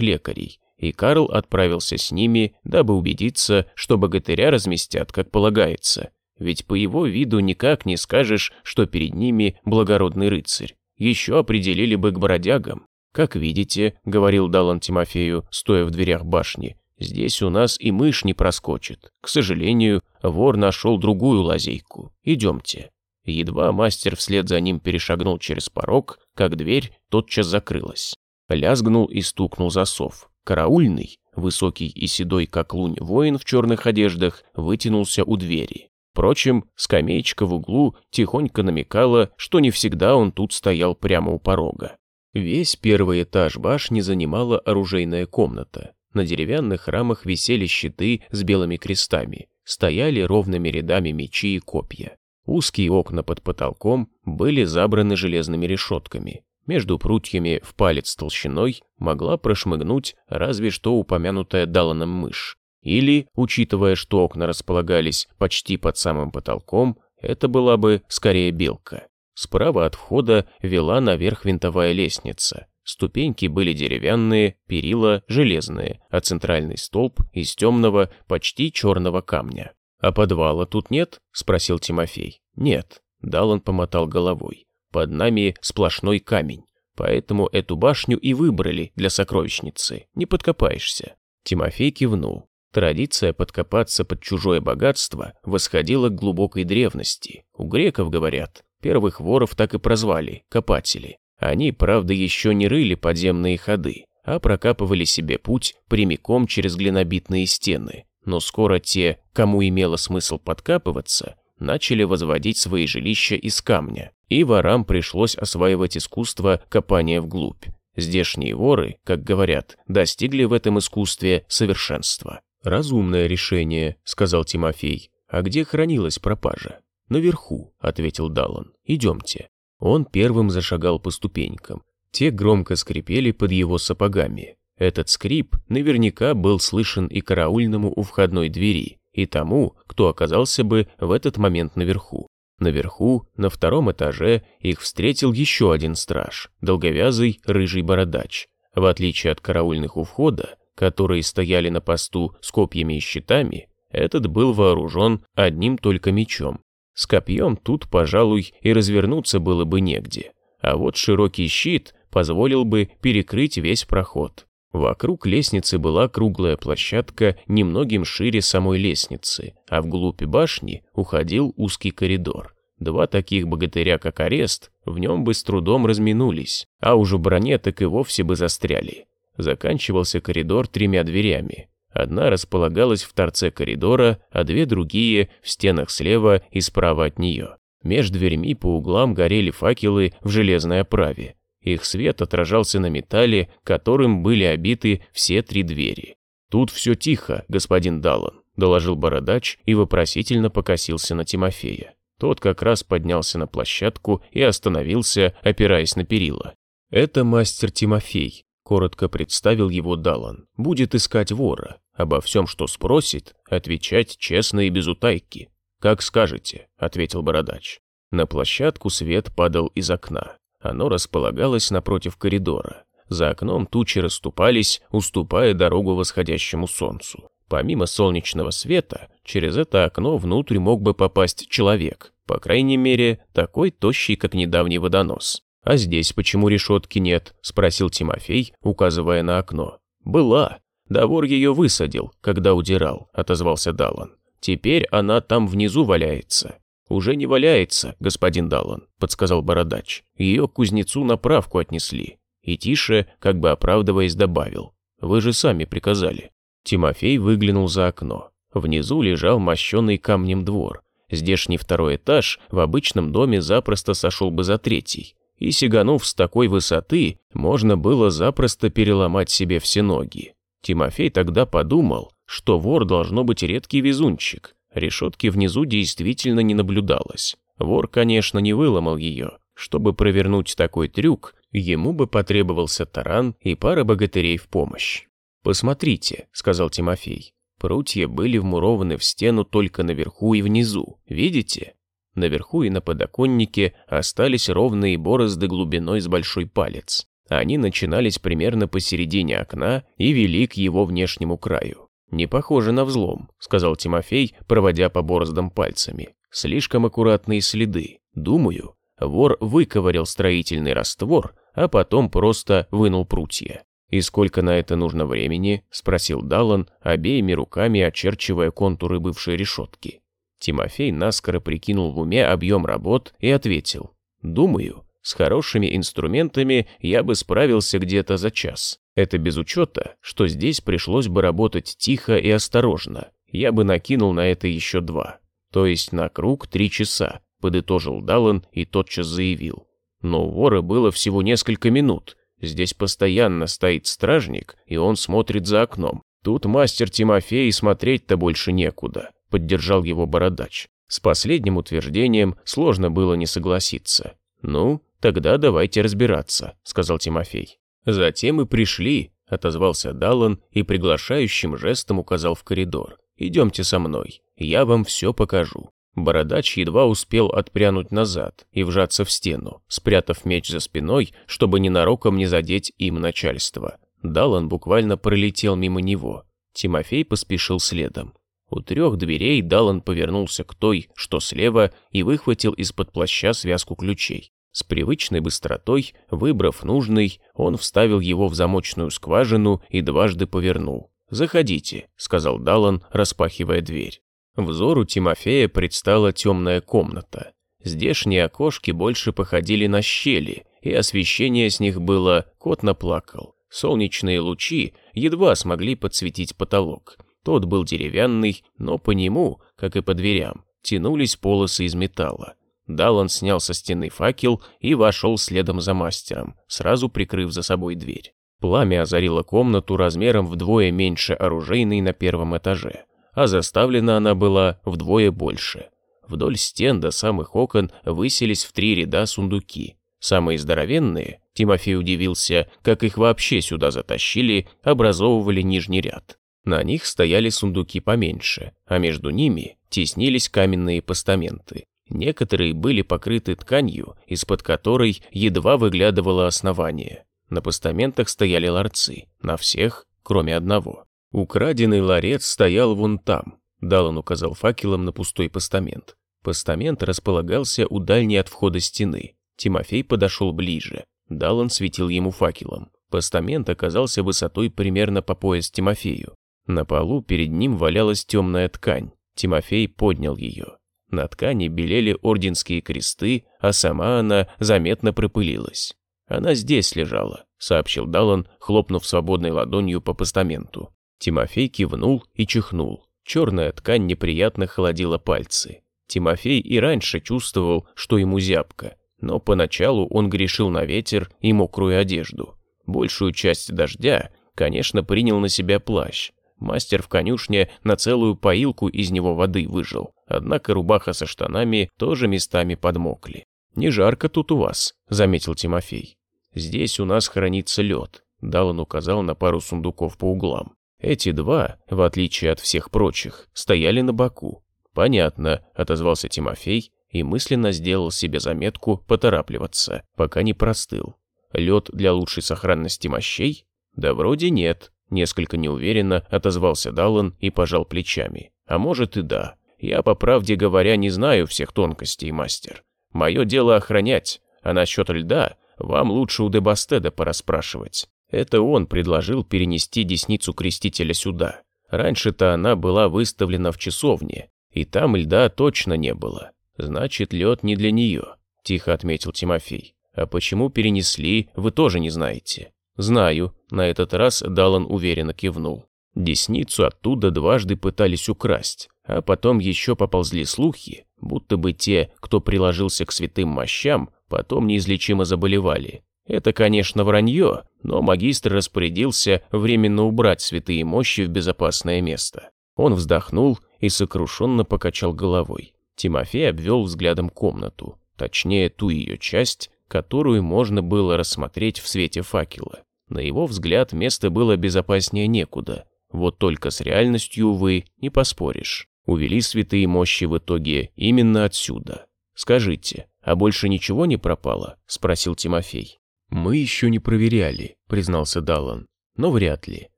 [SPEAKER 1] лекарей, и Карл отправился с ними, дабы убедиться, что богатыря разместят, как полагается. Ведь по его виду никак не скажешь, что перед ними благородный рыцарь. Еще определили бы к бродягам. «Как видите», — говорил Далан Тимофею, стоя в дверях башни, «здесь у нас и мышь не проскочит. К сожалению, вор нашел другую лазейку. Идемте». Едва мастер вслед за ним перешагнул через порог, как дверь тотчас закрылась. Лязгнул и стукнул засов. Караульный, высокий и седой, как лунь, воин в черных одеждах, вытянулся у двери. Впрочем, скамеечка в углу тихонько намекала, что не всегда он тут стоял прямо у порога. Весь первый этаж башни занимала оружейная комната. На деревянных рамах висели щиты с белыми крестами, стояли ровными рядами мечи и копья. Узкие окна под потолком были забраны железными решетками. Между прутьями в палец толщиной могла прошмыгнуть разве что упомянутая Даланом мышь. Или, учитывая, что окна располагались почти под самым потолком, это была бы скорее белка. Справа от входа вела наверх винтовая лестница. Ступеньки были деревянные, перила железные, а центральный столб из темного, почти черного камня. «А подвала тут нет?» – спросил Тимофей. «Нет», – Далан помотал головой. «Под нами сплошной камень, поэтому эту башню и выбрали для сокровищницы, не подкопаешься». Тимофей кивнул. Традиция подкопаться под чужое богатство восходила к глубокой древности. У греков, говорят, первых воров так и прозвали – копатели. Они, правда, еще не рыли подземные ходы, а прокапывали себе путь прямиком через глинобитные стены, но скоро те, кому имело смысл подкапываться, начали возводить свои жилища из камня, и ворам пришлось осваивать искусство копания вглубь. Здешние воры, как говорят, достигли в этом искусстве совершенства. «Разумное решение», — сказал Тимофей. «А где хранилась пропажа?» «Наверху», — ответил Даллан. «Идемте». Он первым зашагал по ступенькам. Те громко скрипели под его сапогами. Этот скрип наверняка был слышен и караульному у входной двери, и тому, кто оказался бы в этот момент наверху. Наверху, на втором этаже, их встретил еще один страж, долговязый рыжий бородач. В отличие от караульных у входа, которые стояли на посту с копьями и щитами, этот был вооружен одним только мечом. С копьем тут, пожалуй, и развернуться было бы негде. А вот широкий щит позволил бы перекрыть весь проход. Вокруг лестницы была круглая площадка, немногим шире самой лестницы, а вглубь башни уходил узкий коридор. Два таких богатыря, как арест, в нем бы с трудом разминулись, а уж в броне так и вовсе бы застряли. Заканчивался коридор тремя дверями. Одна располагалась в торце коридора, а две другие в стенах слева и справа от нее. Меж дверьми по углам горели факелы в железной оправе. Их свет отражался на металле, которым были обиты все три двери. «Тут все тихо, господин Даллан», – доложил бородач и вопросительно покосился на Тимофея. Тот как раз поднялся на площадку и остановился, опираясь на перила. «Это мастер Тимофей», – коротко представил его Даллан. «Будет искать вора. Обо всем, что спросит, отвечать честно и без утайки». «Как скажете», – ответил бородач. На площадку свет падал из окна. Оно располагалось напротив коридора. За окном тучи расступались, уступая дорогу восходящему солнцу. Помимо солнечного света, через это окно внутрь мог бы попасть человек, по крайней мере, такой тощий, как недавний водонос. «А здесь почему решетки нет?» – спросил Тимофей, указывая на окно. «Была. Да вор ее высадил, когда удирал», – отозвался Даллан. «Теперь она там внизу валяется». «Уже не валяется, господин Даллан», – подсказал Бородач. «Ее к кузнецу на правку отнесли». И тише, как бы оправдываясь, добавил. «Вы же сами приказали». Тимофей выглянул за окно. Внизу лежал мощенный камнем двор. Здешний второй этаж в обычном доме запросто сошел бы за третий. И сиганув с такой высоты, можно было запросто переломать себе все ноги. Тимофей тогда подумал, что вор должно быть редкий везунчик. Решетки внизу действительно не наблюдалось. Вор, конечно, не выломал ее. Чтобы провернуть такой трюк, ему бы потребовался таран и пара богатырей в помощь. «Посмотрите», — сказал Тимофей. Прутья были вмурованы в стену только наверху и внизу, видите? Наверху и на подоконнике остались ровные борозды глубиной с большой палец. Они начинались примерно посередине окна и вели к его внешнему краю. «Не похоже на взлом», — сказал Тимофей, проводя по бороздам пальцами. «Слишком аккуратные следы. Думаю, вор выковырял строительный раствор, а потом просто вынул прутья. «И сколько на это нужно времени?» – спросил Даллан, обеими руками очерчивая контуры бывшей решетки. Тимофей наскоро прикинул в уме объем работ и ответил. «Думаю, с хорошими инструментами я бы справился где-то за час. Это без учета, что здесь пришлось бы работать тихо и осторожно. Я бы накинул на это еще два. То есть на круг три часа», – подытожил Даллан и тотчас заявил. Но у вора было всего несколько минут – Здесь постоянно стоит стражник, и он смотрит за окном. Тут мастер Тимофей смотреть-то больше некуда», — поддержал его бородач. С последним утверждением сложно было не согласиться. «Ну, тогда давайте разбираться», — сказал Тимофей. «Затем и пришли», — отозвался Даллан и приглашающим жестом указал в коридор. «Идемте со мной, я вам все покажу». Бородач едва успел отпрянуть назад и вжаться в стену, спрятав меч за спиной, чтобы ненароком не задеть им начальство. Далан буквально пролетел мимо него. Тимофей поспешил следом. У трех дверей Далан повернулся к той, что слева, и выхватил из-под плаща связку ключей. С привычной быстротой, выбрав нужный, он вставил его в замочную скважину и дважды повернул. «Заходите», — сказал Далан, распахивая дверь. Взору Тимофея предстала темная комната. Здешние окошки больше походили на щели, и освещение с них было «кот наплакал». Солнечные лучи едва смогли подсветить потолок. Тот был деревянный, но по нему, как и по дверям, тянулись полосы из металла. Даллан снял со стены факел и вошел следом за мастером, сразу прикрыв за собой дверь. Пламя озарило комнату размером вдвое меньше оружейной на первом этаже а заставлена она была вдвое больше. Вдоль стен до самых окон высились в три ряда сундуки. Самые здоровенные, Тимофей удивился, как их вообще сюда затащили, образовывали нижний ряд. На них стояли сундуки поменьше, а между ними теснились каменные постаменты. Некоторые были покрыты тканью, из-под которой едва выглядывало основание. На постаментах стояли ларцы, на всех, кроме одного. Украденный ларец стоял вон там. Далан указал факелом на пустой постамент. Постамент располагался у дальней от входа стены. Тимофей подошел ближе. Даллан светил ему факелом. Постамент оказался высотой примерно по пояс Тимофею. На полу перед ним валялась темная ткань. Тимофей поднял ее. На ткани белели орденские кресты, а сама она заметно пропылилась. «Она здесь лежала», — сообщил Даллан, хлопнув свободной ладонью по постаменту. Тимофей кивнул и чихнул. Черная ткань неприятно холодила пальцы. Тимофей и раньше чувствовал, что ему зябко, но поначалу он грешил на ветер и мокрую одежду. Большую часть дождя, конечно, принял на себя плащ. Мастер в конюшне на целую поилку из него воды выжил, однако рубаха со штанами тоже местами подмокли. «Не жарко тут у вас», — заметил Тимофей. «Здесь у нас хранится лед», — Далан указал на пару сундуков по углам. Эти два, в отличие от всех прочих, стояли на боку. «Понятно», — отозвался Тимофей и мысленно сделал себе заметку поторапливаться, пока не простыл. Лед для лучшей сохранности мощей? Да вроде нет. Несколько неуверенно отозвался Даллан и пожал плечами. А может и да. Я, по правде говоря, не знаю всех тонкостей, мастер. Мое дело охранять, а насчет льда вам лучше у Дебастеда пораспрашивать. Это он предложил перенести десницу крестителя сюда. Раньше-то она была выставлена в часовне, и там льда точно не было. Значит, лед не для нее, тихо отметил Тимофей. А почему перенесли, вы тоже не знаете. Знаю, на этот раз Далан уверенно кивнул. Десницу оттуда дважды пытались украсть, а потом еще поползли слухи, будто бы те, кто приложился к святым мощам, потом неизлечимо заболевали. Это, конечно, вранье, но магистр распорядился временно убрать святые мощи в безопасное место. Он вздохнул и сокрушенно покачал головой. Тимофей обвел взглядом комнату, точнее ту ее часть, которую можно было рассмотреть в свете факела. На его взгляд, место было безопаснее некуда. Вот только с реальностью, увы, не поспоришь. Увели святые мощи в итоге именно отсюда. «Скажите, а больше ничего не пропало?» – спросил Тимофей. «Мы еще не проверяли», – признался Даллан. «Но вряд ли.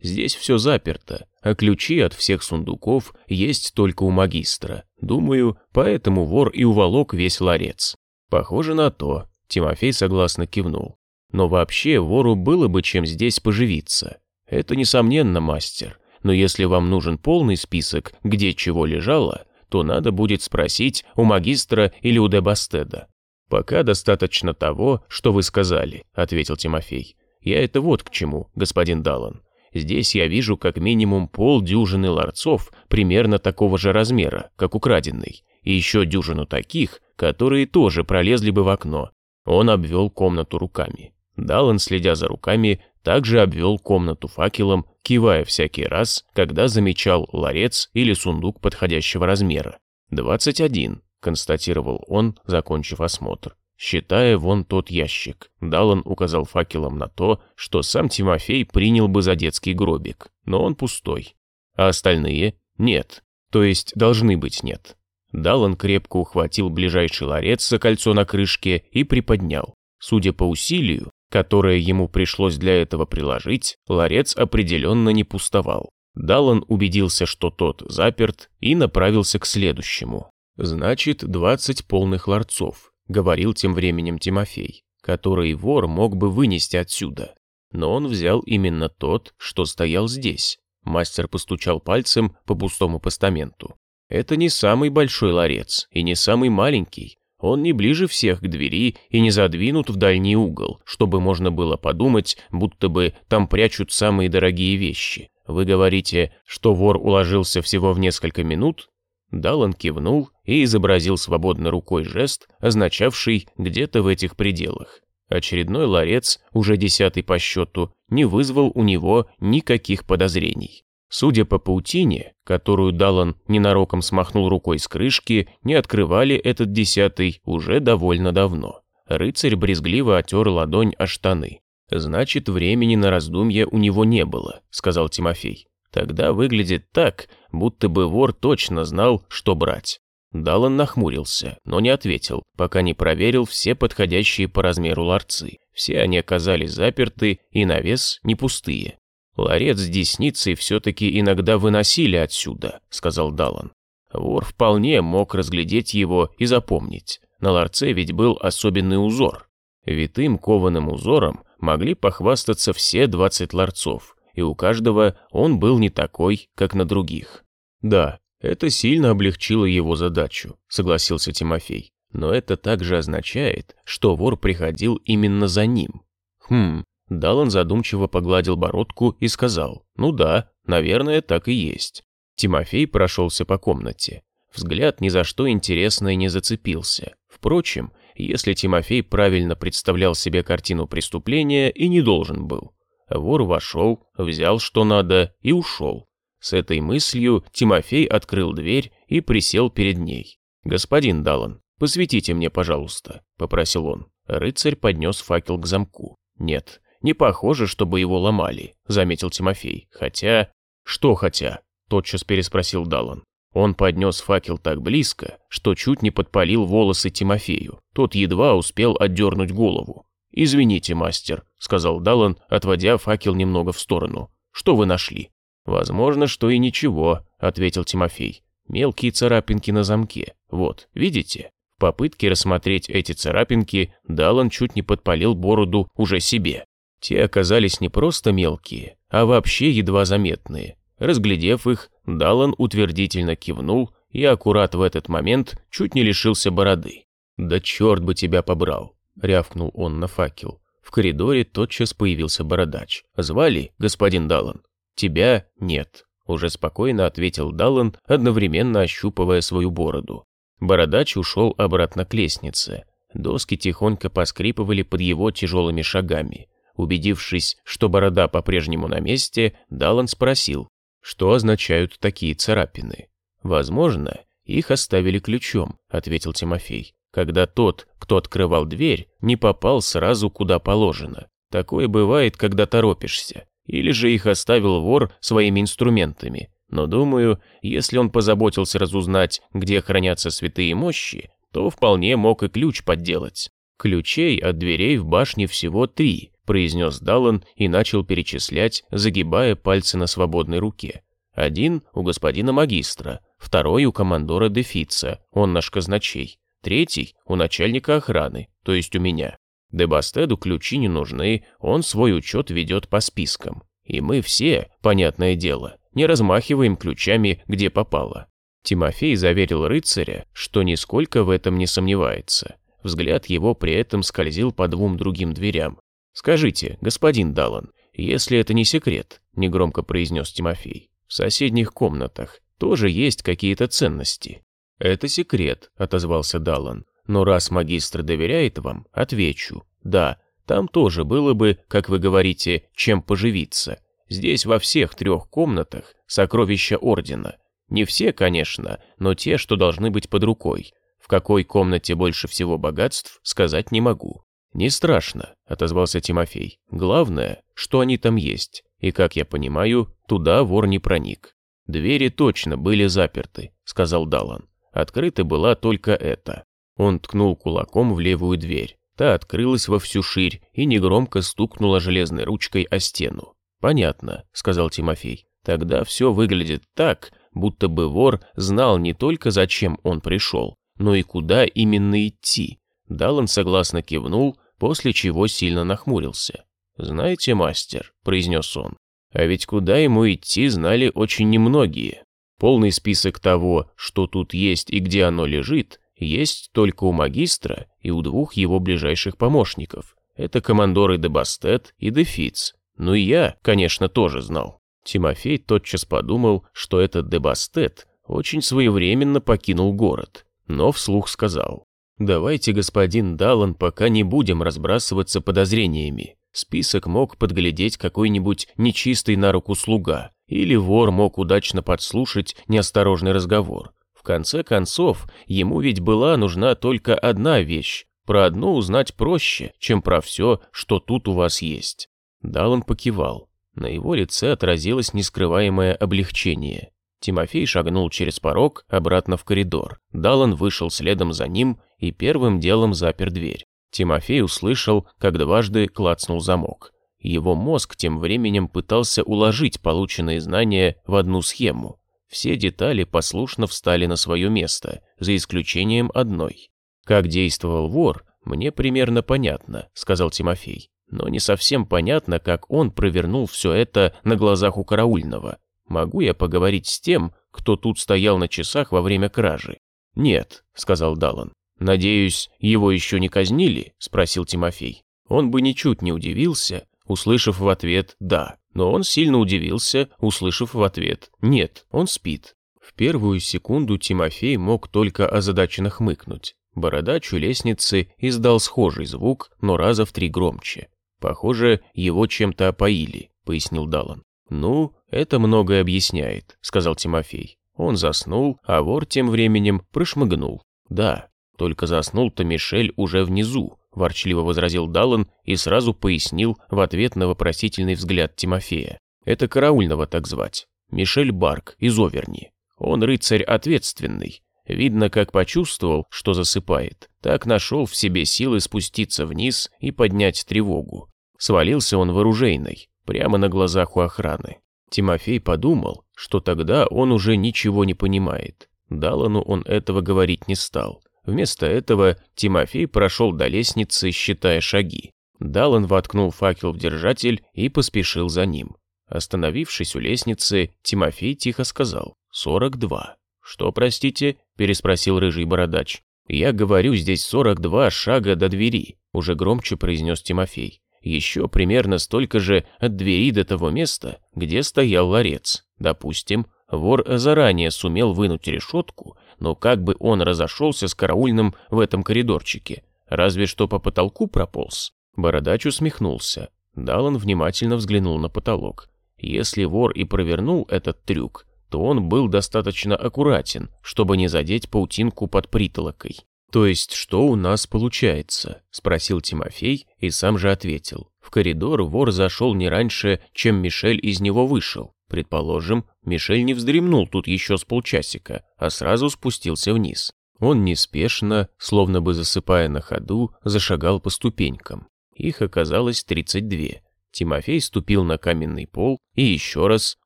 [SPEAKER 1] Здесь все заперто, а ключи от всех сундуков есть только у магистра. Думаю, поэтому вор и уволок весь ларец». «Похоже на то», Тимофей согласно кивнул. Но вообще вору было бы чем здесь поживиться. Это несомненно мастер. Но если вам нужен полный список, где чего лежало, то надо будет спросить у магистра или у Дебастеда. «Пока достаточно того, что вы сказали», — ответил Тимофей. «Я это вот к чему, господин Даллан. Здесь я вижу как минимум полдюжины ларцов примерно такого же размера, как украденный, и еще дюжину таких, которые тоже пролезли бы в окно, он обвел комнату руками. Даллан, следя за руками, также обвел комнату факелом, кивая всякий раз, когда замечал ларец или сундук подходящего размера. «Двадцать один», — констатировал он, закончив осмотр. Считая вон тот ящик, Даллан указал факелом на то, что сам Тимофей принял бы за детский гробик, но он пустой. А остальные — нет, то есть должны быть нет. Даллан крепко ухватил ближайший ларец за кольцо на крышке и приподнял. Судя по усилию, которое ему пришлось для этого приложить, ларец определенно не пустовал. Даллан убедился, что тот заперт, и направился к следующему. «Значит, двадцать полных ларцов», — говорил тем временем Тимофей, который вор мог бы вынести отсюда. Но он взял именно тот, что стоял здесь. Мастер постучал пальцем по пустому постаменту. Это не самый большой ларец и не самый маленький. Он не ближе всех к двери и не задвинут в дальний угол, чтобы можно было подумать, будто бы там прячут самые дорогие вещи. Вы говорите, что вор уложился всего в несколько минут? Даллан кивнул и изобразил свободной рукой жест, означавший где-то в этих пределах. Очередной ларец, уже десятый по счету, не вызвал у него никаких подозрений. Судя по паутине, которую Даллан ненароком смахнул рукой с крышки, не открывали этот десятый уже довольно давно. Рыцарь брезгливо отер ладонь о штаны. «Значит, времени на раздумье у него не было», — сказал Тимофей. «Тогда выглядит так, будто бы вор точно знал, что брать». Даллан нахмурился, но не ответил, пока не проверил все подходящие по размеру ларцы. Все они оказались заперты и на вес не пустые. «Ларец с десницей все-таки иногда выносили отсюда», — сказал Даллан. Вор вполне мог разглядеть его и запомнить. На ларце ведь был особенный узор. Витым кованым узором могли похвастаться все 20 ларцов, и у каждого он был не такой, как на других. Да, это сильно облегчило его задачу, согласился Тимофей. Но это также означает, что вор приходил именно за ним. Хм, Далан задумчиво погладил бородку и сказал, ну да, наверное, так и есть. Тимофей прошелся по комнате. Взгляд ни за что интересное не зацепился. Впрочем, если Тимофей правильно представлял себе картину преступления и не должен был. Вор вошел, взял что надо и ушел. С этой мыслью Тимофей открыл дверь и присел перед ней. «Господин Далан, посветите мне, пожалуйста», — попросил он. Рыцарь поднес факел к замку. «Нет, не похоже, чтобы его ломали», — заметил Тимофей. «Хотя...» «Что хотя?» — тотчас переспросил Далан. Он поднес факел так близко, что чуть не подпалил волосы Тимофею. Тот едва успел отдернуть голову. «Извините, мастер», — сказал Далан, отводя факел немного в сторону. «Что вы нашли?» «Возможно, что и ничего», — ответил Тимофей. «Мелкие царапинки на замке. Вот, видите?» В попытке рассмотреть эти царапинки Далан чуть не подпалил бороду уже себе. Те оказались не просто мелкие, а вообще едва заметные. Разглядев их, Далан утвердительно кивнул и аккурат в этот момент чуть не лишился бороды. «Да черт бы тебя побрал!» — рявкнул он на факел. В коридоре тотчас появился бородач. «Звали, господин Далан?» «Тебя нет», — уже спокойно ответил Далан, одновременно ощупывая свою бороду. Бородач ушел обратно к лестнице. Доски тихонько поскрипывали под его тяжелыми шагами. Убедившись, что борода по-прежнему на месте, Далан спросил, что означают такие царапины. «Возможно, их оставили ключом», — ответил Тимофей, «когда тот, кто открывал дверь, не попал сразу куда положено. Такое бывает, когда торопишься. Или же их оставил вор своими инструментами. Но думаю, если он позаботился разузнать, где хранятся святые мощи, то вполне мог и ключ подделать. Ключей от дверей в башне всего три, произнес Даллан и начал перечислять, загибая пальцы на свободной руке. Один у господина магистра, второй у командора Дефица, он наш казначей, третий у начальника охраны, то есть у меня. Дебастеду ключи не нужны, он свой учет ведет по спискам. И мы все, понятное дело, не размахиваем ключами, где попало. Тимофей заверил рыцаря, что нисколько в этом не сомневается. Взгляд его при этом скользил по двум другим дверям, «Скажите, господин Даллан, если это не секрет», — негромко произнес Тимофей, «в соседних комнатах тоже есть какие-то ценности». «Это секрет», — отозвался Даллан. «Но раз магистр доверяет вам, отвечу. Да, там тоже было бы, как вы говорите, чем поживиться. Здесь во всех трех комнатах сокровища Ордена. Не все, конечно, но те, что должны быть под рукой. В какой комнате больше всего богатств, сказать не могу. «Не страшно», — отозвался Тимофей. «Главное, что они там есть, и, как я понимаю, туда вор не проник». «Двери точно были заперты», — сказал Далан. Открыта была только эта. Он ткнул кулаком в левую дверь. Та открылась во всю ширь и негромко стукнула железной ручкой о стену. «Понятно», — сказал Тимофей. «Тогда все выглядит так, будто бы вор знал не только зачем он пришел, но и куда именно идти. Даллан согласно кивнул, после чего сильно нахмурился. «Знаете, мастер», — произнес он, — «а ведь куда ему идти знали очень немногие. Полный список того, что тут есть и где оно лежит, есть только у магистра и у двух его ближайших помощников. Это командоры Дебастет и Дефиц. Ну и я, конечно, тоже знал». Тимофей тотчас подумал, что этот Дебастет очень своевременно покинул город, но вслух сказал. Давайте, господин Даллан, пока не будем разбрасываться подозрениями. Список мог подглядеть какой-нибудь нечистый на руку слуга, или вор мог удачно подслушать неосторожный разговор. В конце концов, ему ведь была нужна только одна вещь. Про одну узнать проще, чем про все, что тут у вас есть. Даллан покивал. На его лице отразилось нескрываемое облегчение. Тимофей шагнул через порог обратно в коридор. Далан вышел следом за ним и первым делом запер дверь. Тимофей услышал, как дважды клацнул замок. Его мозг тем временем пытался уложить полученные знания в одну схему. Все детали послушно встали на свое место, за исключением одной. Как действовал вор, «Мне примерно понятно», — сказал Тимофей. «Но не совсем понятно, как он провернул все это на глазах у караульного. Могу я поговорить с тем, кто тут стоял на часах во время кражи?» «Нет», — сказал Даллан. «Надеюсь, его еще не казнили?» — спросил Тимофей. Он бы ничуть не удивился, услышав в ответ «да», но он сильно удивился, услышав в ответ «нет, он спит». В первую секунду Тимофей мог только озадаченно хмыкнуть. Бородач у лестницы издал схожий звук, но раза в три громче. «Похоже, его чем-то опоили», — пояснил Далан. «Ну, это многое объясняет», — сказал Тимофей. Он заснул, а вор тем временем прошмыгнул. «Да, только заснул-то Мишель уже внизу», — ворчливо возразил Даллан и сразу пояснил в ответ на вопросительный взгляд Тимофея. «Это караульного так звать. Мишель Барк из Оверни. Он рыцарь ответственный. Видно, как почувствовал, что засыпает, так нашел в себе силы спуститься вниз и поднять тревогу. Свалился он в прямо на глазах у охраны. Тимофей подумал, что тогда он уже ничего не понимает. Далану он этого говорить не стал. Вместо этого Тимофей прошел до лестницы, считая шаги. Далан воткнул факел в держатель и поспешил за ним. Остановившись у лестницы, Тимофей тихо сказал «Сорок два». «Что, простите?» – переспросил рыжий бородач. «Я говорю, здесь сорок два шага до двери», – уже громче произнес Тимофей. «Еще примерно столько же от двери до того места, где стоял ларец. Допустим, вор заранее сумел вынуть решетку но как бы он разошелся с караульным в этом коридорчике? Разве что по потолку прополз. Бородач усмехнулся. Далан внимательно взглянул на потолок. Если вор и провернул этот трюк, то он был достаточно аккуратен, чтобы не задеть паутинку под притолокой. «То есть что у нас получается?» – спросил Тимофей и сам же ответил. В коридор вор зашел не раньше, чем Мишель из него вышел. Предположим, Мишель не вздремнул тут еще с полчасика, а сразу спустился вниз. Он неспешно, словно бы засыпая на ходу, зашагал по ступенькам. Их оказалось 32. Тимофей ступил на каменный пол и еще раз,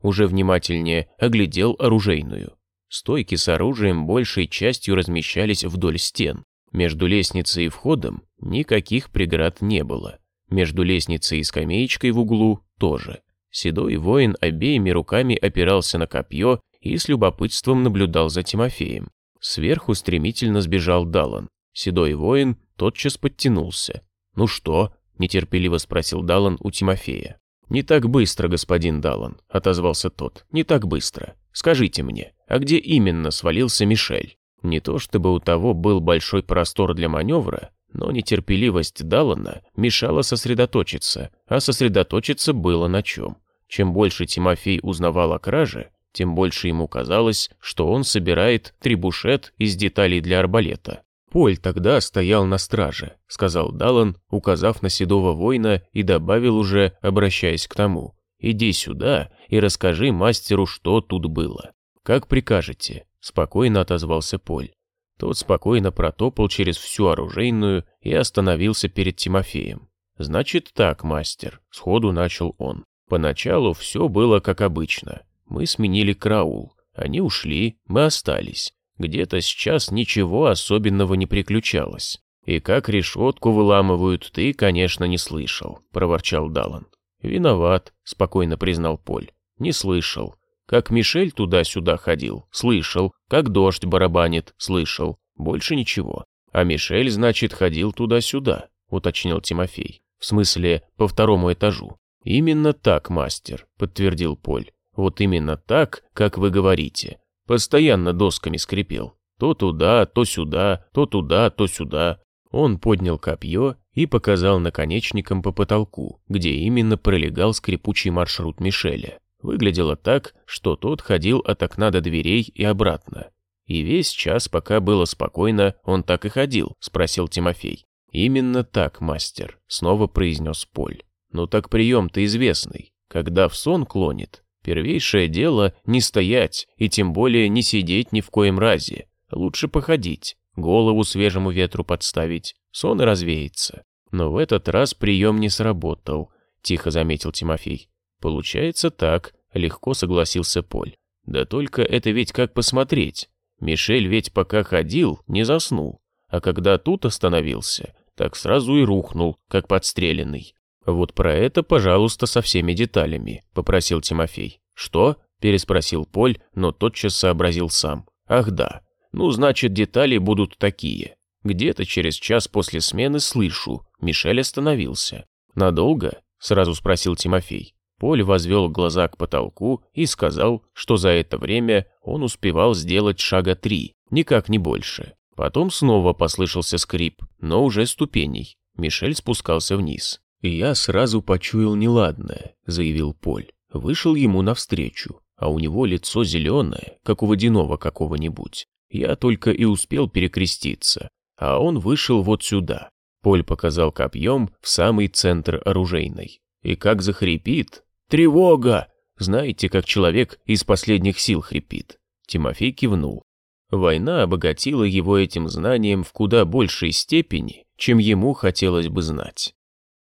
[SPEAKER 1] уже внимательнее, оглядел оружейную. Стойки с оружием большей частью размещались вдоль стен. Между лестницей и входом никаких преград не было. Между лестницей и скамеечкой в углу тоже. Седой воин обеими руками опирался на копье и с любопытством наблюдал за Тимофеем. Сверху стремительно сбежал Далан. Седой воин тотчас подтянулся. «Ну что?» – нетерпеливо спросил Далан у Тимофея. «Не так быстро, господин Далан», – отозвался тот. «Не так быстро. Скажите мне, а где именно свалился Мишель? Не то чтобы у того был большой простор для маневра, но нетерпеливость Даллана мешала сосредоточиться, а сосредоточиться было на чем. Чем больше Тимофей узнавал о краже, тем больше ему казалось, что он собирает трибушет из деталей для арбалета. «Поль тогда стоял на страже», — сказал Даллан, указав на седого воина и добавил уже, обращаясь к тому. «Иди сюда и расскажи мастеру, что тут было». «Как прикажете», — спокойно отозвался Поль. Тот спокойно протопал через всю оружейную и остановился перед Тимофеем. «Значит так, мастер», — сходу начал он. «Поначалу все было как обычно. Мы сменили караул. Они ушли, мы остались. Где-то сейчас ничего особенного не приключалось. И как решетку выламывают, ты, конечно, не слышал», — проворчал Далан. «Виноват», — спокойно признал Поль. «Не слышал. Как Мишель туда-сюда ходил, слышал. Как дождь барабанит, слышал. Больше ничего. А Мишель, значит, ходил туда-сюда, уточнил Тимофей. В смысле, по второму этажу. Именно так, мастер, подтвердил Поль. Вот именно так, как вы говорите. Постоянно досками скрипел. То туда, то сюда, то туда, то сюда. Он поднял копье и показал наконечником по потолку, где именно пролегал скрипучий маршрут Мишеля. Выглядело так, что тот ходил от окна до дверей и обратно. И весь час, пока было спокойно, он так и ходил, спросил Тимофей. Именно так, мастер, снова произнес Поль. Ну так прием-то известный. Когда в сон клонит, первейшее дело не стоять и тем более не сидеть ни в коем разе. Лучше походить, голову свежему ветру подставить, сон развеется. Но в этот раз прием не сработал, тихо заметил Тимофей. «Получается так», — легко согласился Поль. «Да только это ведь как посмотреть. Мишель ведь пока ходил, не заснул. А когда тут остановился, так сразу и рухнул, как подстреленный. «Вот про это, пожалуйста, со всеми деталями», — попросил Тимофей. «Что?» — переспросил Поль, но тотчас сообразил сам. «Ах да. Ну, значит, детали будут такие. Где-то через час после смены слышу, Мишель остановился. Надолго?» — сразу спросил Тимофей. Поль возвел глаза к потолку и сказал, что за это время он успевал сделать шага три, никак не больше. Потом снова послышался скрип, но уже ступеней. Мишель спускался вниз. «Я сразу почуял неладное», — заявил Поль. Вышел ему навстречу, а у него лицо зеленое, как у водяного какого-нибудь. Я только и успел перекреститься, а он вышел вот сюда. Поль показал копьем в самый центр оружейной. И как захрипит. «Тревога!» Знаете, как человек из последних сил хрипит. Тимофей кивнул. Война обогатила его этим знанием в куда большей степени, чем ему хотелось бы знать.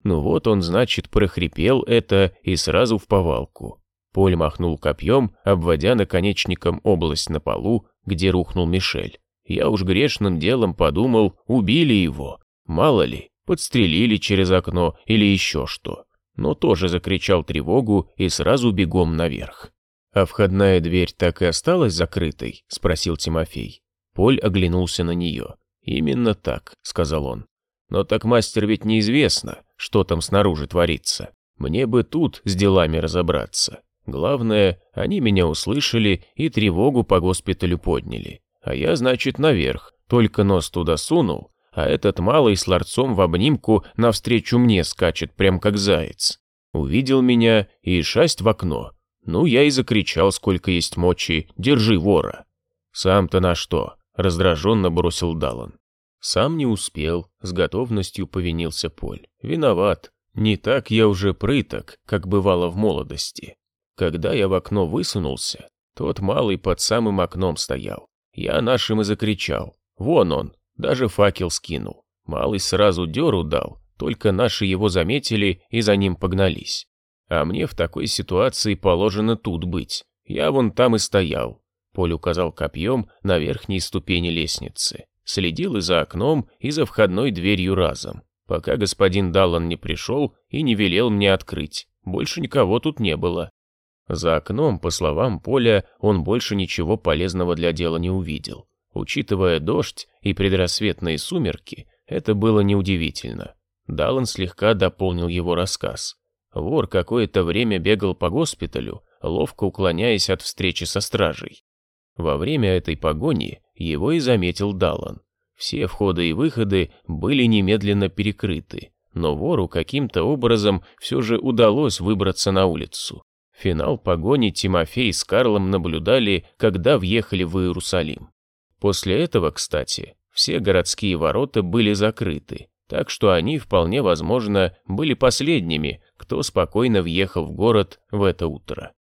[SPEAKER 1] Ну вот он, значит, прохрипел это и сразу в повалку. Поль махнул копьем, обводя наконечником область на полу, где рухнул Мишель. Я уж грешным делом подумал, убили его. Мало ли, подстрелили через окно или еще что. Но тоже закричал тревогу и сразу бегом наверх. «А входная дверь так и осталась закрытой?» – спросил Тимофей. Поль оглянулся на нее. «Именно так», – сказал он. «Но так мастер ведь неизвестно, что там снаружи творится. Мне бы тут с делами разобраться. Главное, они меня услышали и тревогу по госпиталю подняли. А я, значит, наверх, только нос туда сунул, а этот малый с ларцом в обнимку навстречу мне скачет, прям как заяц. Увидел меня и шасть в окно. Ну, я и закричал, сколько есть мочи, держи вора. Сам-то на что? Раздраженно бросил Далан. Сам не успел, с готовностью повинился Поль. Виноват. Не так я уже прыток, как бывало в молодости. Когда я в окно высунулся, тот малый под самым окном стоял. Я нашим и закричал. Вон он, даже факел скинул. Малый сразу дёру дал, только наши его заметили и за ним погнались. А мне в такой ситуации положено тут быть. Я вон там и стоял. Поль указал копьем на верхней ступени лестницы. Следил и за окном, и за входной дверью разом, пока господин Даллан не пришел и не велел мне открыть. Больше никого тут не было. За окном, по словам Поля, он больше ничего полезного для дела не увидел. Учитывая дождь и предрассветные сумерки, это было неудивительно. Даллан слегка дополнил его рассказ. Вор какое-то время бегал по госпиталю, ловко уклоняясь от встречи со стражей. Во время этой погони его и заметил Даллан. Все входы и выходы были немедленно перекрыты, но вору каким-то образом все же удалось выбраться на улицу. Финал погони Тимофей с Карлом наблюдали, когда въехали в Иерусалим. После этого, кстати, все городские ворота были закрыты, так что они, вполне возможно, были последними, кто спокойно въехал в город в это утро.